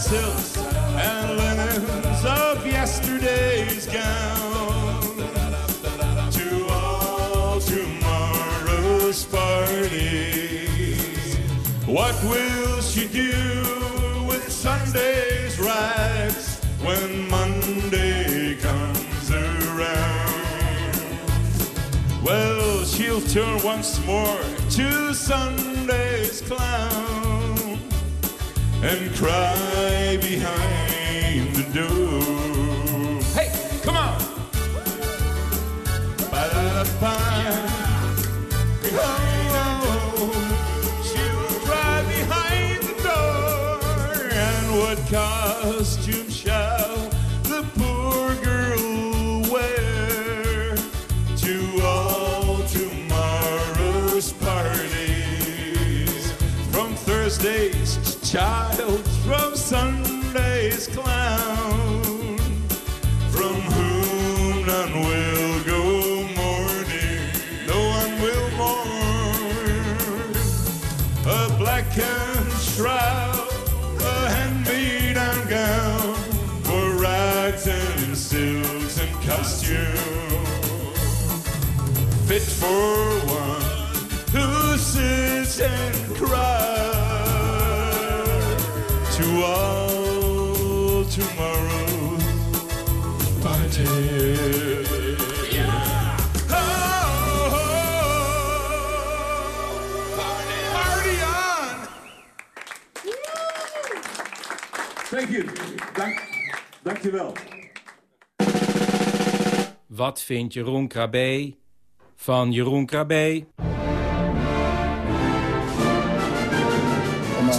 silks and linens of yesterday's gown to all tomorrow's parties. What will she do with Sunday's rags when Monday comes around? Well, she'll turn once more to Sunday's clown and cry behind the door. Hey, come on! Ba-da-da-ba. Oh, she'll cry behind the door. And what costume shall the poor girl wear to all tomorrow's parties? From Thursday's child, from Sunday's clown, from whom none will go mourning, no one will mourn. A blackened shroud, a hand-me-down gown, for rags and silks and costume, fit for one who sits and cries Dank, dankjewel. Wat vindt Jeroen Krabbe van Jeroen Krabbe?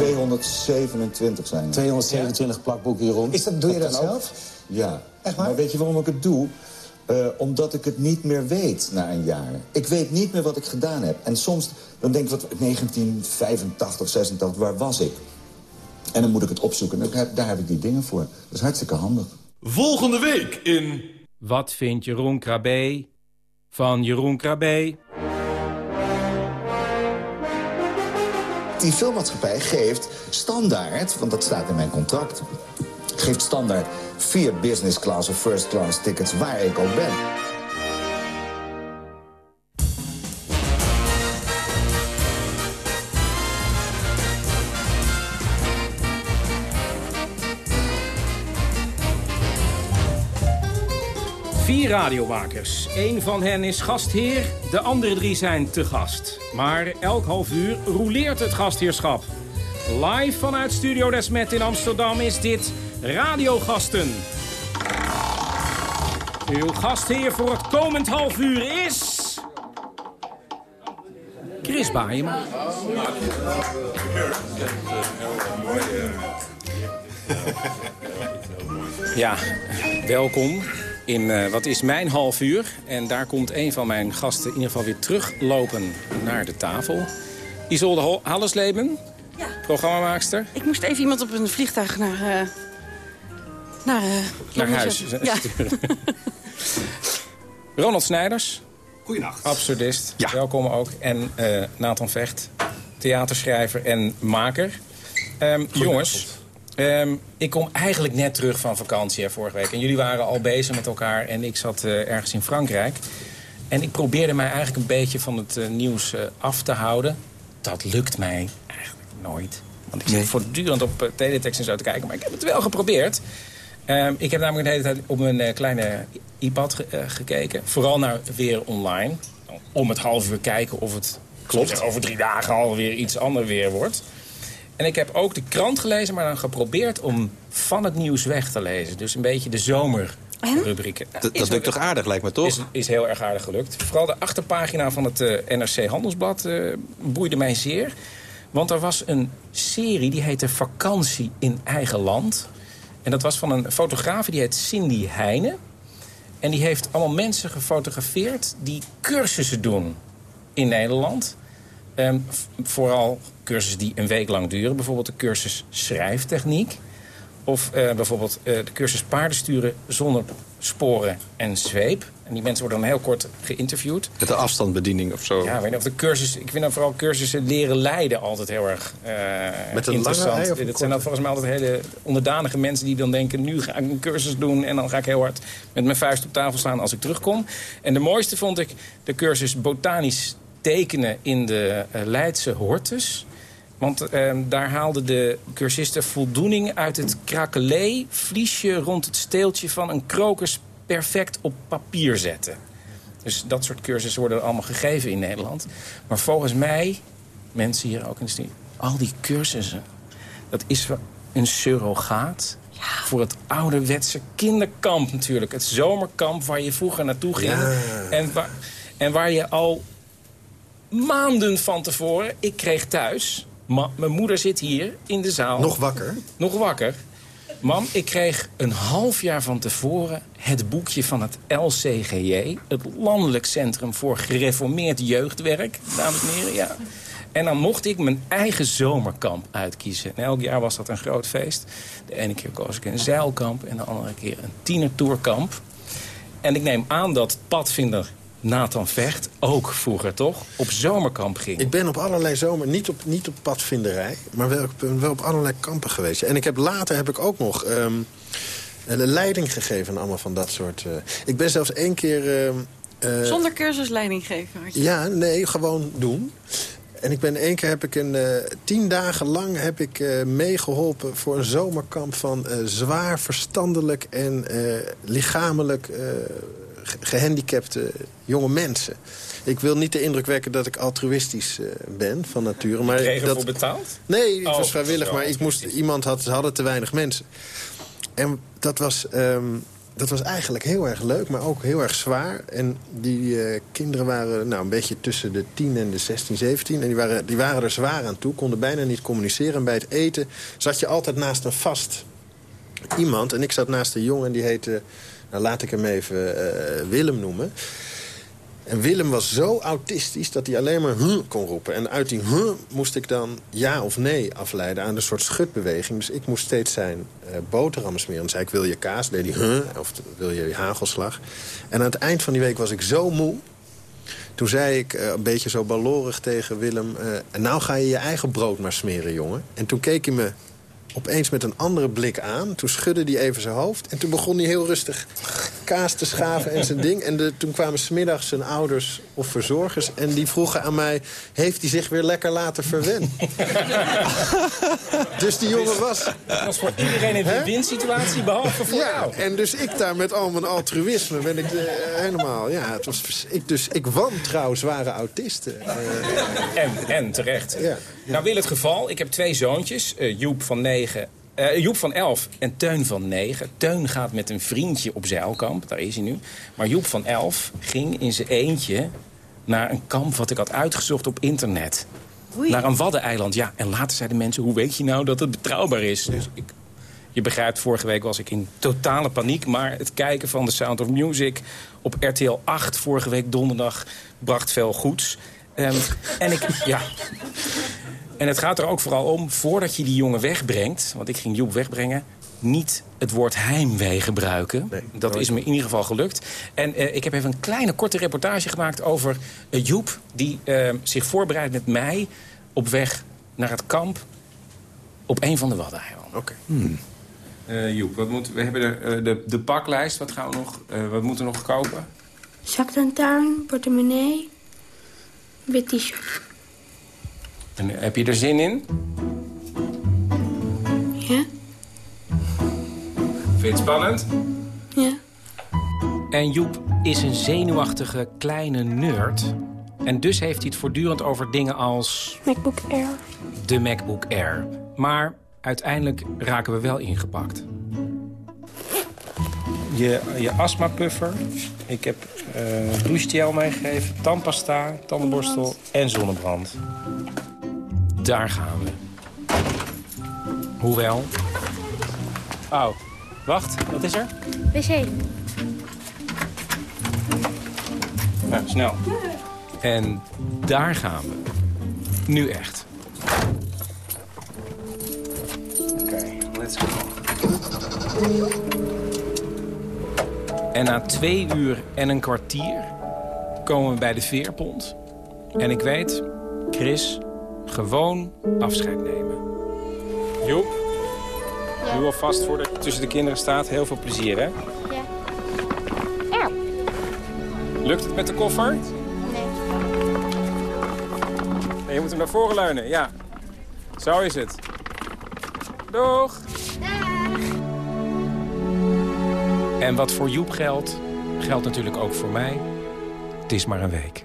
227 zijn er. 227 plakboeken, Jeroen. Is dat, doe je dat zelf? Ja. Echt waar? Maar weet je waarom ik het doe? Eh, omdat ik het niet meer weet na een jaar. Ik weet niet meer wat ik gedaan heb. En soms dan denk ik, wat 1985, 86, waar was ik? En dan moet ik het opzoeken. En daar heb, daar heb ik die dingen voor. Dat is hartstikke handig. Volgende week in... Wat vindt Jeroen Krabbe van Jeroen Krabbe? Die filmmaatschappij geeft standaard, want dat staat in mijn contract... geeft standaard vier business class of first class tickets waar ik ook ben. Vier radiomakers. Eén van hen is gastheer, de andere drie zijn te gast. Maar elk half uur roleert het gastheerschap. Live vanuit Studio Desmet in Amsterdam is dit Radiogasten. Uw gastheer voor het komend half uur is... Chris Baaiema. Ja, welkom in eh, wat is mijn half uur. En daar komt een van mijn gasten in ieder geval weer teruglopen naar de tafel. Isolde Hallesleben, Ja. programmamaakster. Ik moest even iemand op een vliegtuig naar... eh, naar, eh, Naar huis. Ja. sturen. Ronald Snijders. Goedenacht. Absurdist. Welkom ook. En eh, Nathan Vecht, theaterschrijver en maker. Ehm, jongens, ehm, ik kom eigenlijk net terug van vakantie hè, vorige week. En jullie waren al bezig met elkaar en ik zat eh, ergens in Frankrijk. En ik probeerde mij eigenlijk een beetje van het eh, nieuws eh, af te houden. Dat lukt mij eigenlijk nooit. Want ik zit voortdurend op teletext en zo te kijken. Maar ik heb het wel geprobeerd. Ehm, ik heb namelijk de hele tijd op mijn kleine iPad ge- gekeken. Vooral naar weer online. Om het half uur kijken of het klopt. over drie dagen alweer iets ander weer wordt. En ik heb ook de krant gelezen, maar dan geprobeerd om van het nieuws weg te lezen. Dus een beetje de zomerrubrieken. Dat, dat lukt toch aardig, lijkt me, toch? Is, is heel erg aardig gelukt. Vooral de achterpagina van het eh, NRC Handelsblad eh, boeide mij zeer. Want er was een serie die heette Vakantie in eigen land. En dat was van een fotograaf die heet Cindy Heijnen. En die heeft allemaal mensen gefotografeerd die cursussen doen in Nederland. Ehm, vooral cursussen die een week lang duren. Bijvoorbeeld de cursus schrijftechniek. Of eh, bijvoorbeeld eh, de cursus paardensturen zonder sporen en zweep. En die mensen worden dan heel kort geïnterviewd. Met de afstandsbediening of zo. Ja, ik weet niet of de cursus, ik vind dan vooral cursussen leren leiden altijd heel erg eh, Met een interessant. lange Dit zijn dan volgens mij altijd hele onderdanige mensen die dan denken... nu ga ik een cursus doen en dan ga ik heel hard met mijn vuist op tafel slaan als ik terugkom. En de mooiste vond ik de cursus botanisch tekenen in de eh, Leidse hortus. Want eh, daar haalden de cursisten voldoening uit het krakelee... vliesje rond het steeltje van een krokus perfect op papier zetten. Dus dat soort cursussen worden allemaal gegeven in Nederland. Maar volgens mij, mensen hier ook in de studie... al die cursussen, dat is een surrogaat voor het ouderwetse kinderkamp natuurlijk. Het zomerkamp waar je vroeger naartoe ging. En, waar, en waar je al maanden van tevoren... Ik kreeg thuis... mijn moeder zit hier in de zaal. Nog wakker? Nog wakker. Mam, ik kreeg een half jaar van tevoren het boekje van het LCGJ... het Landelijk Centrum voor Gereformeerd Jeugdwerk, dames en heren. Ja. En dan mocht ik mijn eigen zomerkamp uitkiezen. En elk jaar was dat een groot feest. De ene keer koos ik een zeilkamp en de andere keer een tienertourkamp. En ik neem aan dat padvinder Nathan Vecht, ook vroeger toch, op zomerkamp ging. Ik ben op allerlei zomer, niet op, niet op padvinderij... maar wel, wel op allerlei kampen geweest. En ik heb, later heb ik ook nog um, leiding gegeven aan allemaal van dat soort... Uh, ik ben zelfs één keer... Uh, Zonder cursus leiding geven? Had je? Ja, nee, gewoon doen. En ik ben één keer heb ik een uh, tien dagen lang heb ik uh, meegeholpen voor een zomerkamp van uh, zwaar verstandelijk en lichamelijk gehandicapte jonge mensen. Ik wil niet de indruk wekken dat ik altruïstisch ben van nature. Maar Kreeg dat... ervoor betaald? Nee, het oh, was vrijwillig, maar ik moest, iemand had, ze hadden te weinig mensen. En dat was... Um, dat was eigenlijk heel erg leuk, maar ook heel erg zwaar. En die uh, kinderen waren nou, een beetje tussen de 10 en de 16, 17. En die waren, die waren er zwaar aan toe, konden bijna niet communiceren. En bij het eten zat je altijd naast een vast iemand. En ik zat naast een jongen die heette, nou, laat ik hem even uh, Willem noemen. En Willem was zo autistisch dat hij alleen maar huh kon roepen. En uit die huh moest ik dan ja of nee afleiden aan een soort schutbeweging. Dus ik moest steeds zijn uh, boterhammen smeren. Dan zei ik, wil je kaas? deed hij huh, of wil je hagelslag? En aan het eind van die week was ik zo moe. Toen zei ik uh, een beetje zo balorig tegen Willem... Uh, nou ga je je eigen brood maar smeren, jongen. En toen keek hij me opeens met een andere blik aan. Toen schudde hij even zijn hoofd. En toen begon hij heel rustig kaas te schaven en zijn ding. En de, toen kwamen smiddags zijn ouders of verzorgers. En die vroegen aan mij, heeft hij zich weer lekker laten verwennen? dus die jongen was... Dat was voor iedereen een win situatie behalve voor ja, En dus ik daar met al mijn altruïsme ben ik uh, helemaal... Ja, het was, ik, dus ik wantrouw zware autisten. Uh, en, en terecht. Ja. Nou wil het geval, ik heb twee zoontjes. Uh, Joep van 9 uh, Joep van 11 en Teun van 9. Teun gaat met een vriendje op zeilkamp, daar is hij nu. Maar Joep van 11 ging in zijn eentje naar een kamp wat ik had uitgezocht op internet. Oei. Naar een waddeneiland, ja. En later zeiden mensen, hoe weet je nou dat het betrouwbaar is? Dus ik, je begrijpt, vorige week was ik in totale paniek. Maar het kijken van The Sound of Music op RTL 8 vorige week donderdag bracht veel goeds. Um, en ik, ja... En het gaat er ook vooral om, voordat je die jongen wegbrengt... want ik ging Joep wegbrengen, niet het woord heimwee gebruiken. dat is me in ieder geval gelukt. En uh, ik heb even een kleine korte reportage gemaakt over uh, Joep... die uh, zich voorbereidt met mij op weg naar het kamp op een van de Waddeneilanden. Oké. Okay. Hmm. Joep, wat moet, we hebben de, de, de paklijst. Wat, gaan we nog, wat moeten we nog kopen? Zaklantaarn, portemonnee, wit t-shirt. En heb je er zin in? Ja. Vind je het spannend? Ja. En Joep is een zenuwachtige kleine nerd. En dus heeft hij het voortdurend over dingen als... MacBook Air. De MacBook Air. Maar uiteindelijk raken we wel ingepakt. Je, je astmapuffer. Ik heb uh, douchegel meegegeven, tandpasta, tandenborstel en zonnebrand. Daar gaan we. Hoewel... Oh, wacht. Wat is er? Wc. Nou, snel. En daar gaan we. Nu echt. Oké, let's go. En na twee uur en een kwartier komen we bij de veerpont. En ik weet, Chris gewoon afscheid nemen. Joep, ja. nu alvast voor de tussen de kinderen staat. Heel veel plezier, hè? Ja. ja. Lukt het met de koffer? Nee. nee. Je moet hem naar voren leunen, ja. Zo is het. Doeg! Voor Joep geldt, geldt natuurlijk ook voor mij. Het is maar een week.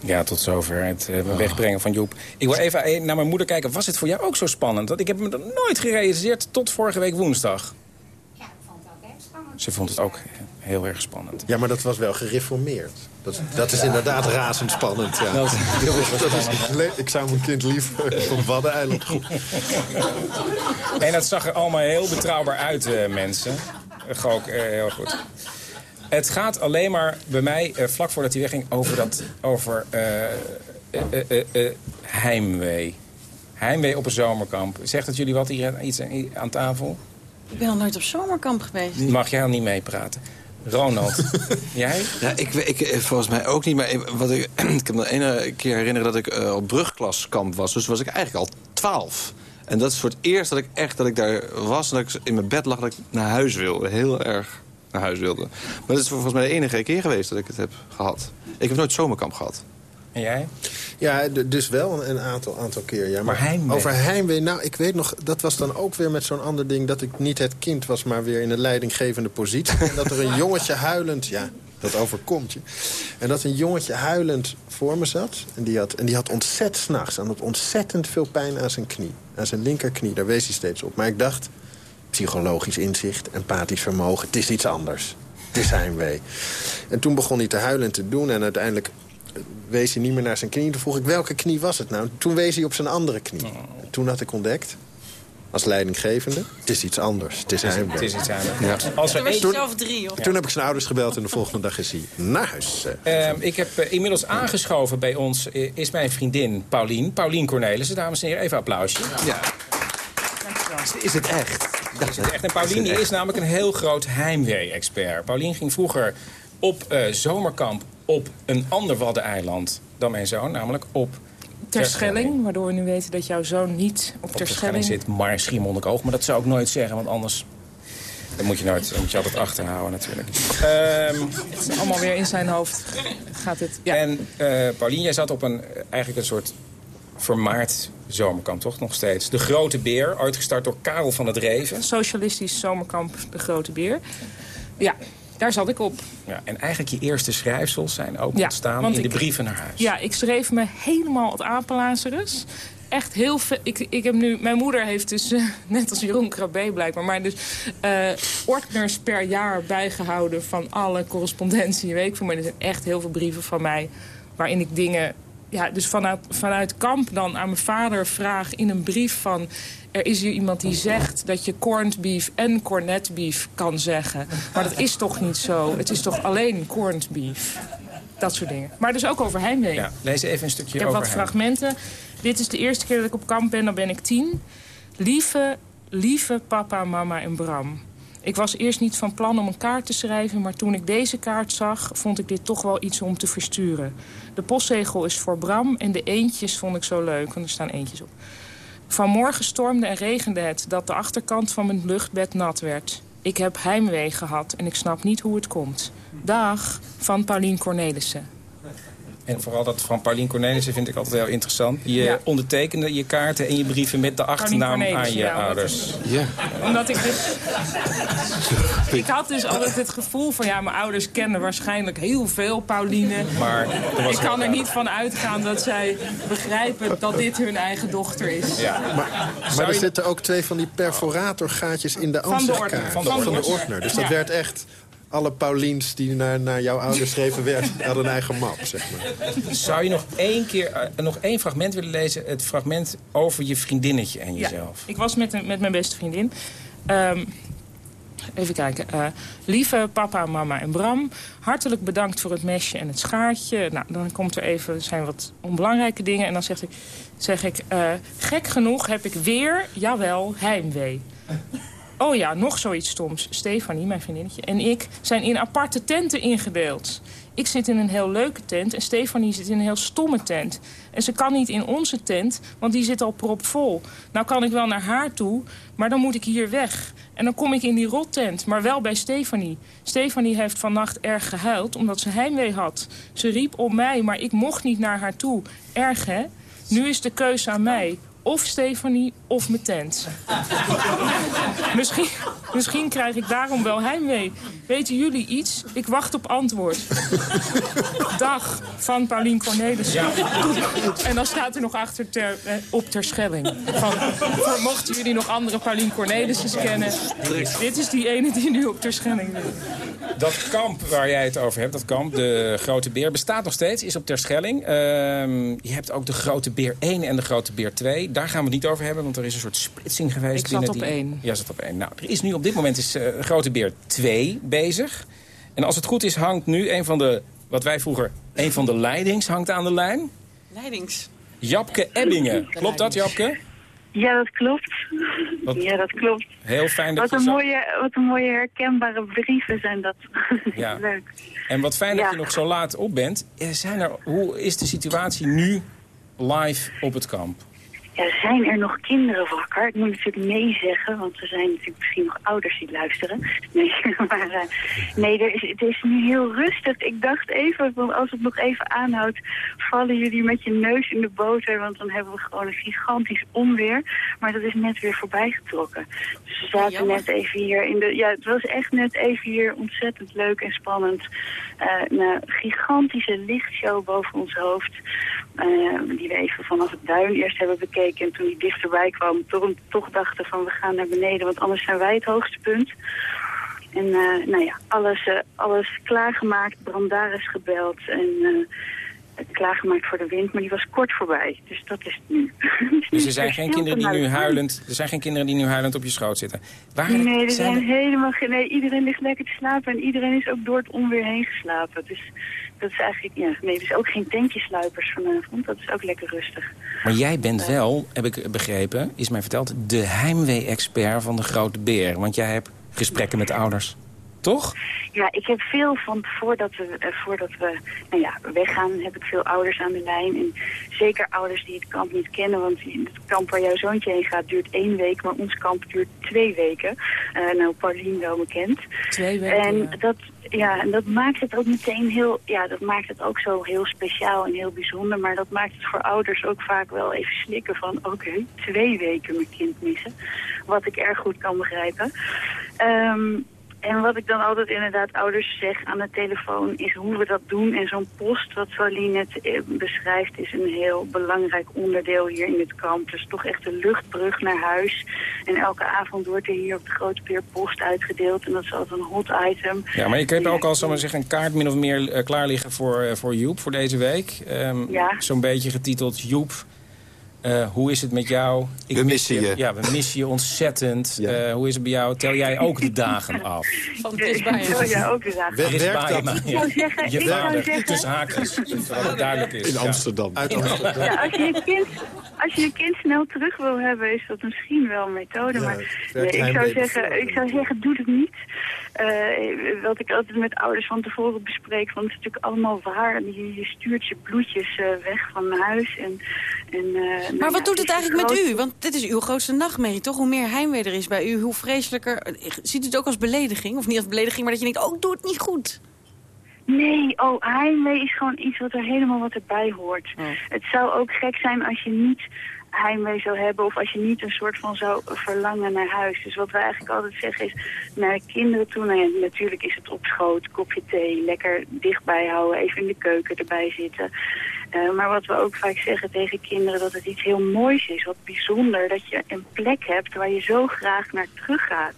Ja, tot zover het uh, wegbrengen van Joep. Ik wil even eh, naar mijn moeder kijken. Was het voor jou ook zo spannend? Want ik heb me dat nooit gerealiseerd tot vorige week woensdag. Ja, ik vond het ook erg spannend. Ze vond het ook heel erg spannend. Ja, maar dat was wel gereformeerd. Dat, dat is inderdaad razendspannend. Ja. Dat, dat is, ik zou mijn kind liever van Waddeneiland goed. En dat zag er allemaal heel betrouwbaar uit, uh, mensen. Ook uh, heel goed. Het gaat alleen maar bij mij, uh, vlak voordat hij wegging, over, dat, over uh, heimwee. Heimwee op een zomerkamp. Zegt het jullie wat hier iets aan tafel? Ik ben al nooit op zomerkamp geweest. Mag jij al niet meepraten? Ronald, jij? Ja, ik, ik, volgens mij ook niet. Maar wat ik, ik kan me de ene keer herinneren dat ik uh, op brugklaskamp was. Dus was ik eigenlijk al twaalf. En dat is voor het eerst dat ik echt dat ik daar was... en dat ik in mijn bed lag dat ik naar huis wilde. Heel erg naar huis wilde. Maar dat is volgens mij de enige keer geweest dat ik het heb gehad. Ik heb nooit zomerkamp gehad. En jij? Ja, dus wel een aantal, aantal keer. Ja. Maar, maar heimwee? Over heimwee, nou, ik weet nog... dat was dan ook weer met zo'n ander ding... dat ik niet het kind was, maar weer in een leidinggevende positie. en dat er een jongetje huilend... ja, dat overkomt je. En dat een jongetje huilend voor me zat. En die had, en die had ontzettend s'nachts... en had ontzettend veel pijn aan zijn knie. Aan zijn linkerknie, daar wees hij steeds op. Maar ik dacht, psychologisch inzicht, empathisch vermogen. Het is iets anders. Het is heimwee. En toen begon hij te huilen en te doen. En uiteindelijk wees hij niet meer naar zijn knie. Toen vroeg ik, welke knie was het nou? Toen wees hij op zijn andere knie. En toen had ik ontdekt, als leidinggevende, het is iets anders. Het is heimwee. Het is iets anders. Ja. Als er toen zelf drie, of? Toen heb ik zijn ouders gebeld en de volgende dag is hij naar huis. Uh, ik heb uh, inmiddels aangeschoven bij ons, uh, is mijn vriendin Paulien. Paulien Cornelissen, dames en heren, even applausje. Ja. Is het echt? Dat is het echt. En Paulien die is namelijk een heel groot heimwee-expert. Paulien ging vroeger op uh, zomerkamp op een ander Waddeneiland dan mijn zoon, namelijk op Terschelling, waardoor we nu weten dat jouw zoon niet op, op Terschelling... zit, maar Schiermonnikoog. Maar dat zou ik nooit zeggen, want anders... Dan moet je, nooit, dan moet je altijd achterhouden natuurlijk. Um, het is allemaal weer in zijn hoofd. Gaat het, ja. En uh, Paulien, jij zat op een, eigenlijk een soort vermaard zomerkamp, toch nog steeds? De Grote Beer, uitgestart door Karel van het Reven. Socialistisch zomerkamp De Grote Beer. Ja, daar zat ik op. Ja, en eigenlijk je eerste schrijfsels zijn ook ja, ontstaan in de brieven naar huis. Ja, ik schreef me helemaal het apenlazerus. Echt heel veel. Ik, ik heb nu, mijn moeder heeft dus, uh, net als Jeroen Krabbe blijkbaar... maar dus uh, ordners per jaar bijgehouden van alle correspondentie. Weet ik voor mij. Er zijn echt heel veel brieven van mij waarin ik dingen... Ja, dus vanuit, vanuit kamp dan aan mijn vader vraag in een brief van er is hier iemand die zegt dat je corned beef en cornet beef kan zeggen. Maar dat is toch niet zo? Het is toch alleen corned beef? Dat soort dingen. Maar dus ook over heimwee. Ja, lees even een stukje over Ik heb wat fragmenten. Dit is de eerste keer dat ik op kamp ben, dan ben ik tien. Lieve, lieve papa, mama en Bram. Ik was eerst niet van plan om een kaart te schrijven... maar toen ik deze kaart zag, vond ik dit toch wel iets om te versturen. De postzegel is voor Bram en de eentjes vond ik zo leuk, want er staan eentjes op. Vanmorgen stormde en regende het dat de achterkant van mijn luchtbed nat werd. Ik heb heimwee gehad en ik snap niet hoe het komt. Dag, van Paulien Cornelissen. En vooral dat van Paulien Cornelissen vind ik altijd heel interessant. Je ondertekende je kaarten en je brieven met de achternaam aan je ouders. Ja. Omdat ik dus... ik had dus altijd het gevoel van... ja, mijn ouders kennen waarschijnlijk heel veel Pauline. Maar ik kan er niet van uitgaan dat zij begrijpen dat dit hun eigen dochter is. Ja. Maar, maar er zitten ook twee van die perforatorgaatjes in de ansichtkaart. Van de, van de ordner. Dus dat werd echt alle Pauliens die naar, naar jouw ouders schreven werd, hadden een eigen map, zeg maar. Zou je nog één keer, uh, nog één fragment willen lezen? Het fragment over je vriendinnetje en jezelf. Ja, ik was met, met mijn beste vriendin. Um, even kijken. Uh, lieve papa, mama en Bram, hartelijk bedankt voor het mesje en het schaartje. Nou, dan komt er even, zijn wat onbelangrijke dingen. En dan zeg ik, zeg ik uh, gek genoeg heb ik weer, jawel, heimwee. Oh ja, nog zoiets stoms. Stefanie, mijn vriendinnetje, en ik zijn in aparte tenten ingedeeld. Ik zit in een heel leuke tent en Stefanie zit in een heel stomme tent. En ze kan niet in onze tent, want die zit al propvol. Nou kan ik wel naar haar toe, maar dan moet ik hier weg. En dan kom ik in die rottent, maar wel bij Stefanie. Stefanie heeft vannacht erg gehuild, omdat ze heimwee had. Ze riep om mij, maar ik mocht niet naar haar toe. Erg, hè? Nu is de keuze aan mij. Of Stefanie of mijn tent. misschien, misschien krijg ik daarom wel heimwee. Weten jullie iets? Ik wacht op antwoord. Dag van Paulien Cornelissen. En dan staat er nog achter ter, eh, op Terschelling. Van, voor mochten jullie nog andere Paulien Cornelissen kennen. Dit is die ene die nu op Terschelling ligt. Dat kamp waar jij het over hebt, dat kamp, de Grote Beer, bestaat nog steeds, is op Terschelling. Ehm je hebt ook de Grote Beer 1 en de Grote Beer 2. Daar gaan we het niet over hebben, want er is een soort splitsing geweest. Ik zat binnen op die... één. Ja, zat op één. Nou, er is nu op dit moment is eh, Grote Beer 2 bezig. En als het goed is, hangt nu een van de, wat wij vroeger, een van de leidings hangt aan de lijn. Leidings. Japke Ebbingen. Klopt dat, Japke? Ja, dat klopt. Wat- Ja, dat klopt. Heel fijn dat Wat je een, mooie, wat een mooie herkenbare brieven zijn dat. Ja. Leuk. En wat fijn dat je nog zo laat op bent. Eh, Zijn er, hoe is de situatie nu live op het kamp? Ja, zijn er nog kinderen wakker? Ik moet natuurlijk nee zeggen, want er zijn natuurlijk misschien nog ouders die luisteren. Nee, maar eh, nee, er is, het is nu heel rustig. Ik dacht even, want als het nog even aanhoudt, vallen jullie met je neus in de boter, want dan hebben we gewoon een gigantisch onweer. Maar dat is net weer voorbij getrokken. Dus we zaten Jammer. net even hier in de... Ja, het was echt net even hier ontzettend leuk en spannend. Eh, een gigantische lichtshow boven ons hoofd. eh, die we even vanaf het duin eerst hebben bekeken. En toen die dichterbij kwam, toch, toch dachten van we gaan naar beneden. Want anders zijn wij het hoogste punt. En eh, nou ja, alles, eh, alles klaargemaakt, brandaris gebeld. En eh, klaargemaakt voor de wind. Maar die was kort voorbij. Dus dat is het nu. Dus er zijn geen kinderen die nu huilend, er zijn geen kinderen die nu huilend op je schoot zitten. Waar Nee, er zijn zijn helemaal geen... Nee, iedereen ligt lekker te slapen en iedereen is ook door het onweer heen geslapen. Dus dat is eigenlijk... Ja, nee, dus ook geen tentjesluipers vanavond. Dat is ook lekker rustig. Maar jij bent wel, heb ik begrepen, is mij verteld, de heimwee-expert van de Grote Beer. Want jij hebt gesprekken met ouders. Toch? Ja, ik heb veel van voordat we, eh, voordat we nou ja, weggaan, heb ik veel ouders aan de lijn. En zeker ouders die het kamp niet kennen, want die- het kamp waar jouw zoontje heen gaat duurt één week, maar ons kamp duurt twee weken. Eh, nou, Paulien wel bekend. Twee weken, En ja. dat, ja, en dat maakt het ook meteen heel, ja, dat maakt het ook zo heel speciaal en heel bijzonder. Maar dat maakt het voor ouders ook vaak wel even slikken van, oké, twee weken mijn kind missen. Wat ik erg goed kan begrijpen. Ehm, en wat ik dan altijd inderdaad ouders zeg aan de telefoon is hoe we dat doen. En zo'n post, wat Pauline net eh, beschrijft, is een heel belangrijk onderdeel hier in het kamp. Dus toch echt een luchtbrug naar huis. En elke avond wordt er hier op de Grote Peer post uitgedeeld. En dat is altijd een hot item. Ja, maar ik heb ook al, zal maar zeggen, een kaart min of meer eh, klaar liggen voor, eh, voor Joep voor deze week. Ehm, Ja. Zo'n beetje getiteld Joep. Eh, hoe is het met jou? Ik We mis missen je. Ja, we missen je ontzettend. Eh, hoe is het bij jou? Tel jij ook de dagen af? Van het is bij Oh ja, ook inderdaad. Er is werkt bij dat? me, Ik zou zeggen- Je ik zou vader, zeggen- tussen haakjes, het duidelijk is. In Ja. Amsterdam. Uit Amsterdam. Ja, als je je kind, als je je kind snel terug wil hebben, is dat misschien wel een methode. Ja, maar nee, ik, zou zeggen, ik zou zeggen, doe het niet. Eh, wat ik altijd met ouders van tevoren bespreek, want het is natuurlijk allemaal waar. Je, je stuurt je bloedjes eh, weg van huis. En, en, eh, nou Maar ja, wat doet het eigenlijk met u? Want dit is uw grootste nachtmerrie, toch? Hoe meer heimwee er is bij u, hoe vreselijker... Ziet u het ook als belediging? Of niet als belediging, maar dat je denkt, oh, doe het niet goed. Nee, oh, heimwee is gewoon iets wat er helemaal wat erbij hoort. Het zou ook gek zijn als je niet heimwee zou hebben of als je niet een soort van zou verlangen naar huis. Dus wat we eigenlijk altijd zeggen is naar de kinderen toe. Nou ja, natuurlijk is het op schoot, kopje thee, lekker dichtbij houden, even in de keuken erbij zitten. Eh, maar wat we ook vaak zeggen tegen kinderen, dat het iets heel moois is, wat bijzonder, dat je een plek hebt waar je zo graag naar terug gaat.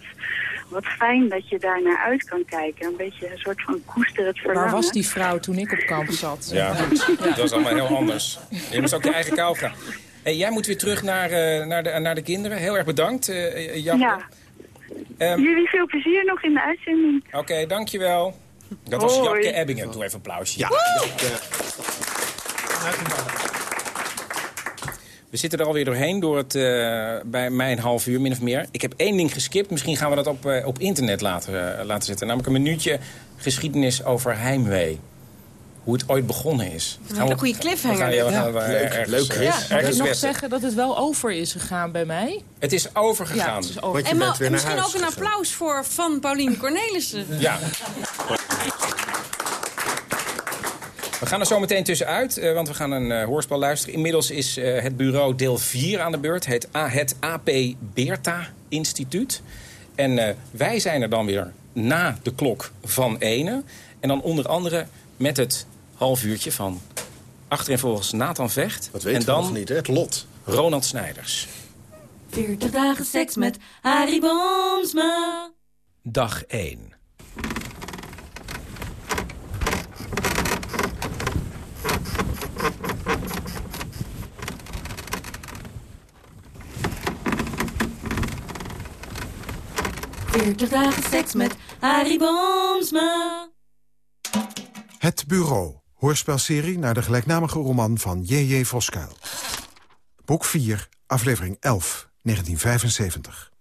Wat fijn dat je daar naar uit kan kijken. Een beetje een soort van koester het verlangen. Waar was die vrouw toen ik op kamp zat? Ja, dat was allemaal heel anders. Je moest ook je eigen kou gaan. Hey, jij moet weer terug naar, eh, naar, de, naar de kinderen. Heel erg bedankt, eh Jan. Ja. Ehm, Jullie veel plezier nog in de uitzending. Oké, dankjewel. Dat was Hoi. Japke Ebbingen. Doe even een applausje. Ja. We zitten er alweer doorheen door het, uh, bij mijn half uur, min of meer. Ik heb één ding geskipt. Misschien gaan we dat op, uh, op internet laten, uh, laten zetten. Namelijk een minuutje geschiedenis over heimwee. Hoe het ooit begonnen is. Een hele goede cliffhanger. We gaan, we gaan, Ja, leuk, ergens, leuk, Chris. ergens Mag ik nog wetten. zeggen dat het wel over is gegaan bij mij? Het is overgegaan. Ja, het is over. Want je En naar misschien huis ook een gegaan. applaus voor van Pauline Cornelissen. Ja. We gaan er zo meteen tussenuit, eh, want we gaan een eh, hoorspel luisteren. Inmiddels is eh, het bureau deel 4 aan de beurt. Het, A, het AP Beerta Instituut. En eh, wij zijn er dan weer na de klok van ene. En dan onder andere met het half uurtje van achterin volgens Nathan Vecht. Dat weten en we dan nog niet, hè? Het lot. Ronald Snijders. 40 dagen seks met Harry Boomsma. Dag 1. Veertig dagen seks met Harry Boomsma. Het Bureau. Hoorspelserie naar de gelijknamige roman van J.J. Voskuil. Boek 4, aflevering 11, 1975.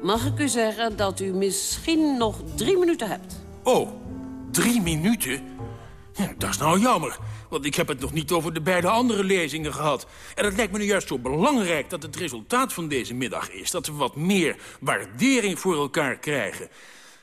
Mag ik u zeggen dat u misschien nog drie minuten hebt? Oh, drie minuten? Ja, dat is nou jammer, want ik heb het nog niet over de beide andere lezingen gehad. En het lijkt me nu juist zo belangrijk dat het resultaat van deze middag is... dat we wat meer waardering voor elkaar krijgen.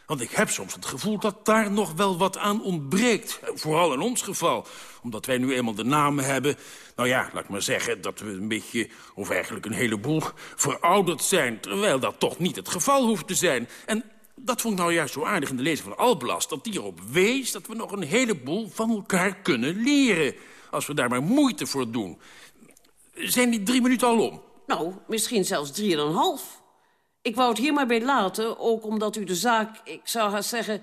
Want ik heb soms het gevoel dat daar nog wel wat aan ontbreekt. Vooral in ons geval. Omdat wij nu eenmaal de namen hebben. Nou ja, laat ik maar zeggen dat we een beetje, of eigenlijk een heleboel, verouderd zijn. Terwijl dat toch niet het geval hoeft te zijn. En dat vond ik nou juist zo aardig in de lezing van Alblas. Dat die erop wees dat we nog een heleboel van elkaar kunnen leren. Als we daar maar moeite voor doen. Zijn die drie minuten al om? Nou, misschien zelfs drieënhalf. Ik wou het hier maar bij laten, ook omdat u de zaak, ik zou haast zeggen,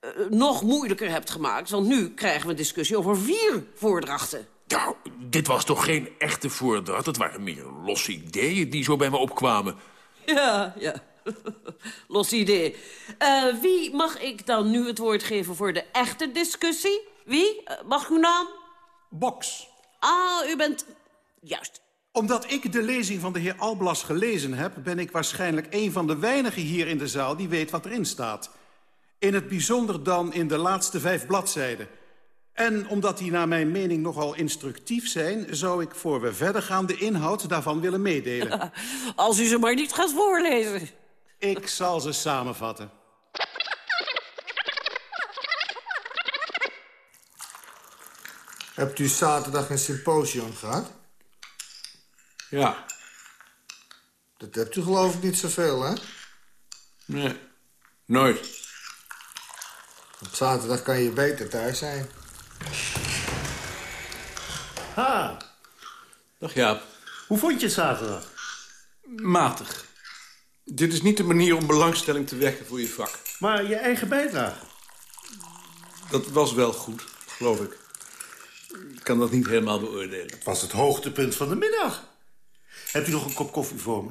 eh, nog moeilijker hebt gemaakt. Want nu krijgen we een discussie over vier voordrachten. Nou, dit was toch geen echte voordracht? Het waren meer losse ideeën die zo bij me opkwamen. Ja, ja. Los idee. Eh, wie mag ik dan nu het woord geven voor de echte discussie? Wie? Eh, mag uw naam? Box. Ah, u bent... Juist. Omdat ik de lezing van de heer Alblas gelezen heb... ben ik waarschijnlijk een van de weinigen hier in de zaal die weet wat erin staat. In het bijzonder dan in de laatste vijf bladzijden. En omdat die naar mijn mening nogal instructief zijn... zou ik voor we verder gaan de inhoud daarvan willen meedelen. Als u ze maar niet gaat voorlezen. Ik zal ze samenvatten. Hebt u zaterdag een symposium gehad? Ja. Dat hebt u geloof ik niet zoveel, hè? Nee, nooit. Op zaterdag kan je beter thuis zijn. Ha. Dag Jaap. Hoe vond je het zaterdag? Matig. Dit is niet de manier om belangstelling te wekken voor je vak. Maar je eigen bijdrage? Dat was wel goed, geloof ik. Ik kan dat niet helemaal beoordelen. Het was het hoogtepunt van de middag. Hebt u nog een kop koffie voor me?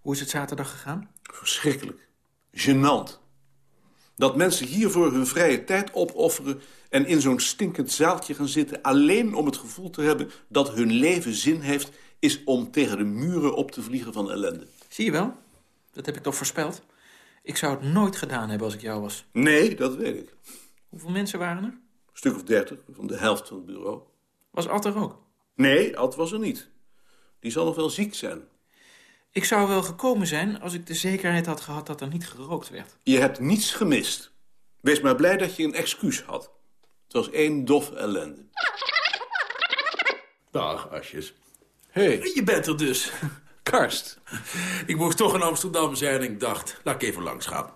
Hoe is het zaterdag gegaan? Verschrikkelijk. Genant. Dat mensen hiervoor hun vrije tijd opofferen... en in zo'n stinkend zaaltje gaan zitten... alleen om het gevoel te hebben dat hun leven zin heeft... is om tegen de muren op te vliegen van ellende. Zie je wel? Dat heb ik toch voorspeld? Ik zou het nooit gedaan hebben als ik jou was. Nee, dat weet ik. Hoeveel mensen waren er? Een stuk of dertig, van de helft van het bureau. Was Ad er ook? Nee, Ad was er niet. Die zal nog wel ziek zijn. Ik zou wel gekomen zijn als ik de zekerheid had gehad dat er niet gerookt werd. Je hebt niets gemist. Wees maar blij dat je een excuus had. Het was één dof ellende. Dag, Asjes. hey, je bent er dus. Karst. Ik moest toch in Amsterdam zijn en ik dacht, laat ik even langs gaan.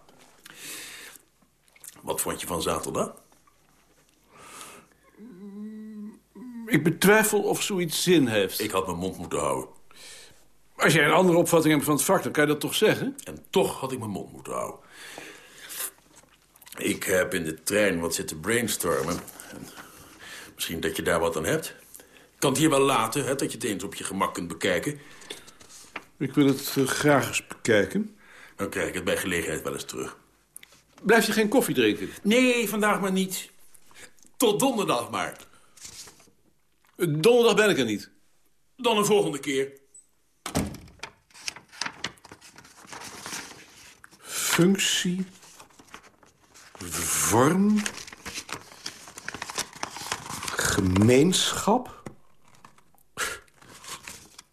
Wat vond je van zaterdag? Ik betwijfel of zoiets zin heeft. Ik had mijn mond moeten houden. Als jij een andere opvatting hebt van het vak, dan kan je dat toch zeggen? En toch had ik mijn mond moeten houden. Ik heb in de trein wat zitten brainstormen. En misschien dat je daar wat aan hebt. Ik kan het hier wel laten, hè, dat je het eens op je gemak kunt bekijken. Ik wil het uh, graag eens bekijken. Dan krijg ik het bij gelegenheid wel eens terug. Blijf je geen koffie drinken? Nee, vandaag maar niet. Tot donderdag maar. Donderdag ben ik er niet. Dan een volgende keer. Functie. Vorm. Gemeenschap.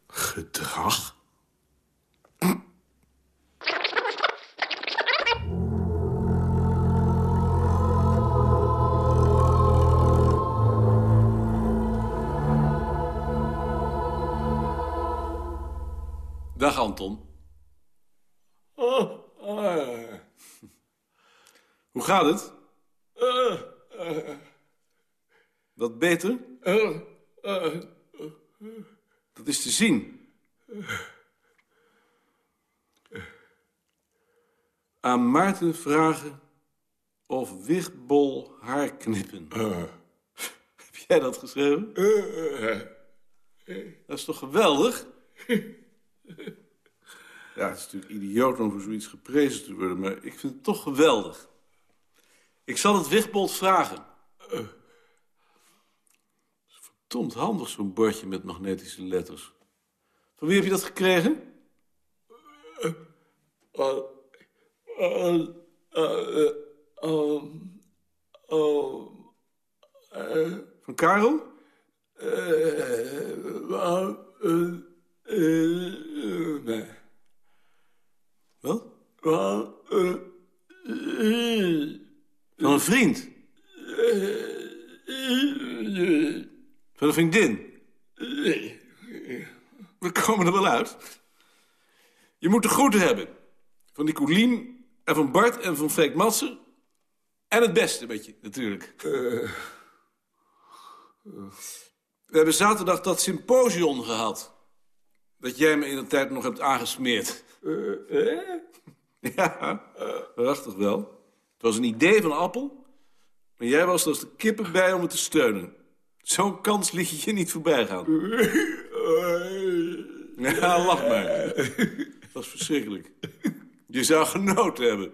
Gedrag. Hoe gaat het? Wat beter? Dat is te zien. Aan Maarten vragen of Wichtbol haar knippen. Heb jij dat geschreven? Dat is toch geweldig? Ja, het is natuurlijk idioot om voor zoiets geprezen te worden... maar ik vind het toch geweldig. Ik zal het Wichtbold vragen. Het is verdomd handig, zo'n bordje met magnetische letters. Van wie heb je dat gekregen? Van Karel? Nee. Wat? Van een vriend? Van een vriendin? We komen er wel uit. Je moet de groeten hebben. Van Nicolien en van Bart en van Freek Matsen. En het beste met je, natuurlijk. We hebben zaterdag dat symposium gehad. Dat jij me in de tijd nog hebt aangesmeerd. Ja, prachtig wel. Het was een idee van Appel. Maar jij was er als de kippen bij om het te steunen. Zo'n kans liet je je niet voorbij gaan. Ja, lach maar. Dat was verschrikkelijk. Je zou genoten hebben.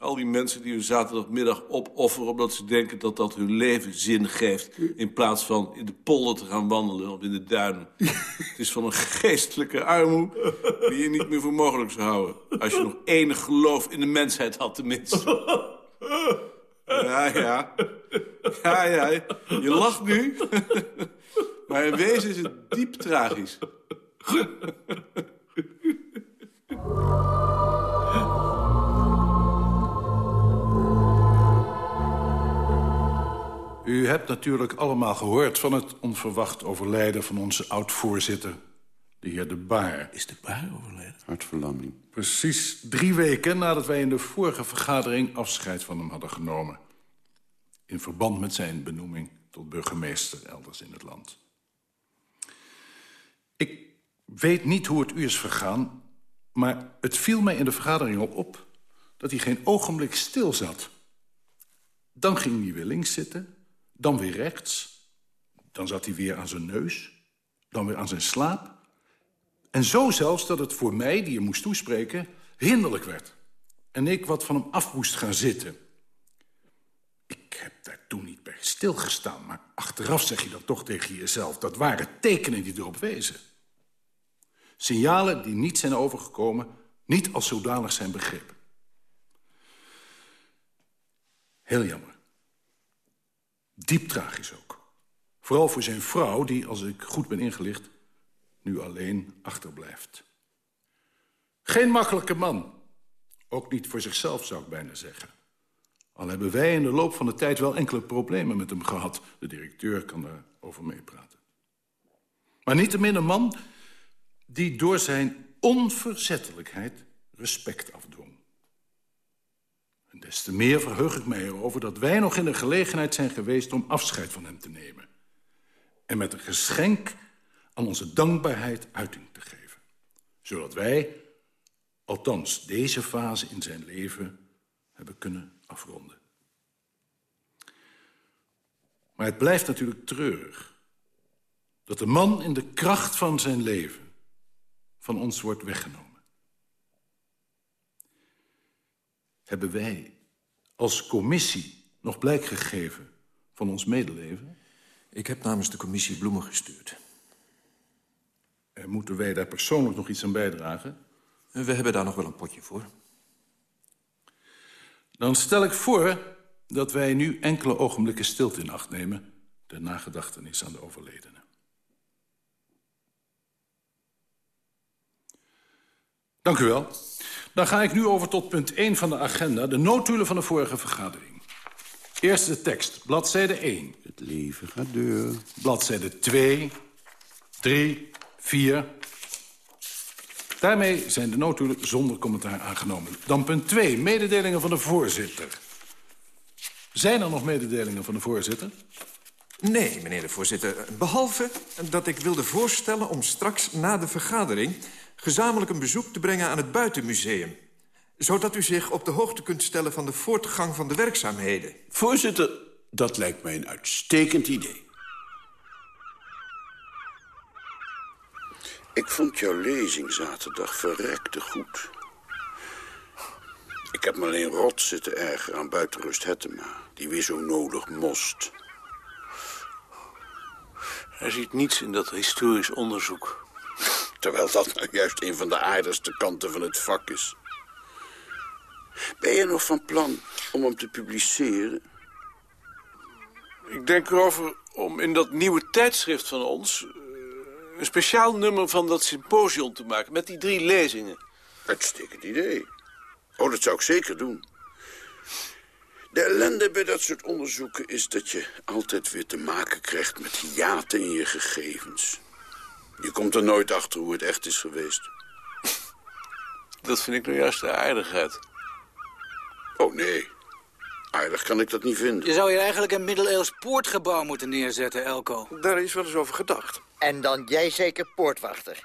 Al die mensen die hun zaterdagmiddag opofferen... omdat ze denken dat dat hun leven zin geeft... in plaats van in de polder te gaan wandelen of in de duinen. Het is van een geestelijke armoede die je niet meer voor mogelijk zou houden. Als je nog enig geloof in de mensheid had tenminste. Ja, ja. Ja, ja. Je lacht nu. Maar in wezen is het diep tragisch. Hebt natuurlijk allemaal gehoord van het onverwacht overlijden van onze oud-voorzitter, de heer De Baar. Is De Baar overleden? Hartverlamming. Precies drie weken nadat wij in de vorige vergadering afscheid van hem hadden genomen. In verband met zijn benoeming tot burgemeester elders in het land. Ik weet niet hoe het u is vergaan, maar het viel mij in de vergadering al op dat hij geen ogenblik stil zat. Dan ging hij weer links zitten, dan weer rechts. Dan zat hij weer aan zijn neus. Dan weer aan zijn slaap. En zo zelfs dat het voor mij, die je moest toespreken, hinderlijk werd. En ik wat van hem af moest gaan zitten. Ik heb daar toen niet bij stilgestaan, maar achteraf zeg je dat toch tegen jezelf. Dat waren tekenen die erop wezen. Signalen die niet zijn overgekomen, niet als zodanig zijn begrepen. Heel jammer. Diep tragisch ook. Vooral voor zijn vrouw, die, als ik goed ben ingelicht... nu alleen achterblijft. Geen makkelijke man. Ook niet voor zichzelf, zou ik bijna zeggen. Al hebben wij in de loop van de tijd wel enkele problemen met hem gehad. De directeur kan daarover meepraten. Maar niettemin een man die door zijn onverzettelijkheid respect afdwong. Des te meer verheug ik mij erover dat wij nog in de gelegenheid zijn geweest... om afscheid van hem te nemen. En met een geschenk aan onze dankbaarheid uiting te geven. Zodat wij, althans deze fase in zijn leven, hebben kunnen afronden. Maar het blijft natuurlijk treurig dat de man in de kracht van zijn leven van ons wordt weggenomen. Hebben wij als commissie nog blijk gegeven van ons medeleven? Ik heb namens de commissie bloemen gestuurd. En moeten wij daar persoonlijk nog iets aan bijdragen? We hebben daar nog wel een potje voor. Dan stel ik voor dat wij nu enkele ogenblikken stilte in acht nemen... ter nagedachtenis aan de overledene. Dank u wel. Dan ga ik nu over tot punt 1 van de agenda... de noodhulen van de vorige vergadering. Eerste tekst, bladzijde 1. Het leven gaat door. Bladzijde 2, 3, 4. Daarmee zijn de noodhulen zonder commentaar aangenomen. Dan punt 2, mededelingen van de voorzitter. Zijn er nog mededelingen van de voorzitter? Nee, meneer de voorzitter. Behalve dat ik wilde voorstellen om straks na de vergadering... gezamenlijk een bezoek te brengen aan het Buitenmuseum. Zodat u zich op de hoogte kunt stellen van de voortgang van de werkzaamheden. Voorzitter, dat lijkt mij een uitstekend idee. Ik vond jouw lezing zaterdag verrekte goed. Ik heb me alleen rot zitten erger aan buitenrust Hettema... die weer zo nodig most. Hij ziet niets in dat historisch onderzoek. Terwijl dat nou juist een van de aardigste kanten van het vak is. Ben je nog van plan om hem te publiceren? Ik denk erover om in dat nieuwe tijdschrift van ons... eh, een speciaal nummer van dat symposium te maken... met die drie lezingen. Uitstekend idee. Oh, dat zou ik zeker doen. De ellende bij dat soort onderzoeken is dat je altijd weer te maken krijgt met hiaten in je gegevens. Je komt er nooit achter hoe het echt is geweest. Dat vind ik nou juist de aardigheid. Oh, nee. Aardig kan ik dat niet vinden. Je zou hier eigenlijk een middeleeuws poortgebouw moeten neerzetten, Elko. Daar is wel eens over gedacht. En dan jij zeker poortwachter.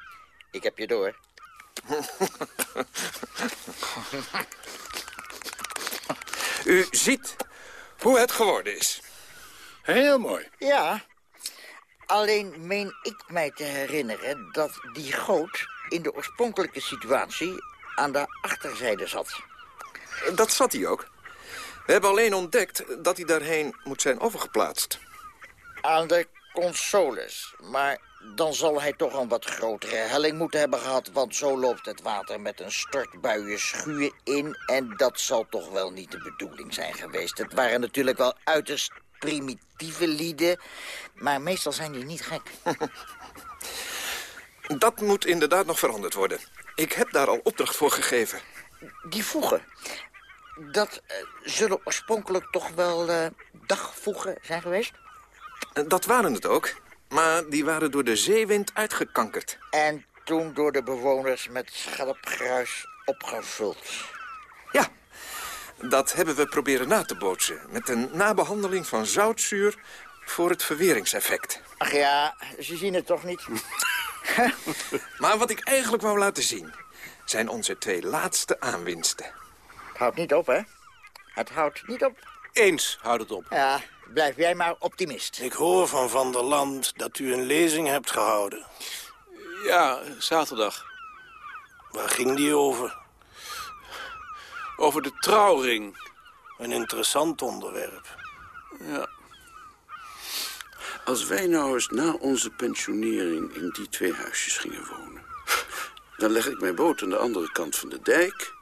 Ik heb je door. U ziet hoe het geworden is. Heel mooi. Ja. Alleen meen ik mij te herinneren dat die goot in de oorspronkelijke situatie aan de achterzijde zat. Dat zat hij ook. We hebben alleen ontdekt dat hij daarheen moet zijn overgeplaatst. Aan de consoles. Maar dan zal hij toch een wat grotere helling moeten hebben gehad... want zo loopt het water met een stortbuien schuur in... en dat zal toch wel niet de bedoeling zijn geweest. Het waren natuurlijk wel uiterst primitieve lieden... maar meestal zijn die niet gek. Dat moet inderdaad nog veranderd worden. Ik heb daar al opdracht voor gegeven. Die voegen, dat eh, zullen oorspronkelijk toch wel eh, dagvoegen zijn geweest? Dat waren het ook. Maar die waren door de zeewind uitgekankerd. En toen door de bewoners met schelpgruis opgevuld. Ja, dat hebben we proberen na te bootsen. Met een nabehandeling van zoutzuur voor het verweringseffect. Ach ja, ze zien het toch niet? maar wat ik eigenlijk wou laten zien... zijn onze twee laatste aanwinsten. Het houdt niet op, hè? Het houdt niet op. Eens houdt het op. Ja, blijf jij maar optimist. Ik hoor van Van der Land dat u een lezing hebt gehouden. Ja, zaterdag. Waar ging die over? Over de trouwring. Een interessant onderwerp. Ja. Als wij nou eens na onze pensionering in die twee huisjes gingen wonen... dan leg ik mijn boot aan de andere kant van de dijk...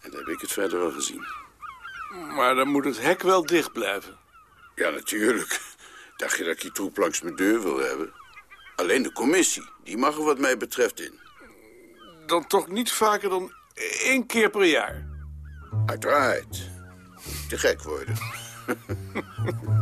en dan heb ik het verder wel gezien. Maar dan moet het hek wel dicht blijven. Ja, natuurlijk. Dacht je dat ik die troep langs mijn deur wil hebben? Alleen de commissie, die mag er wat mij betreft in. Dan toch niet vaker dan één keer per jaar. Uiteraard. Te gek worden.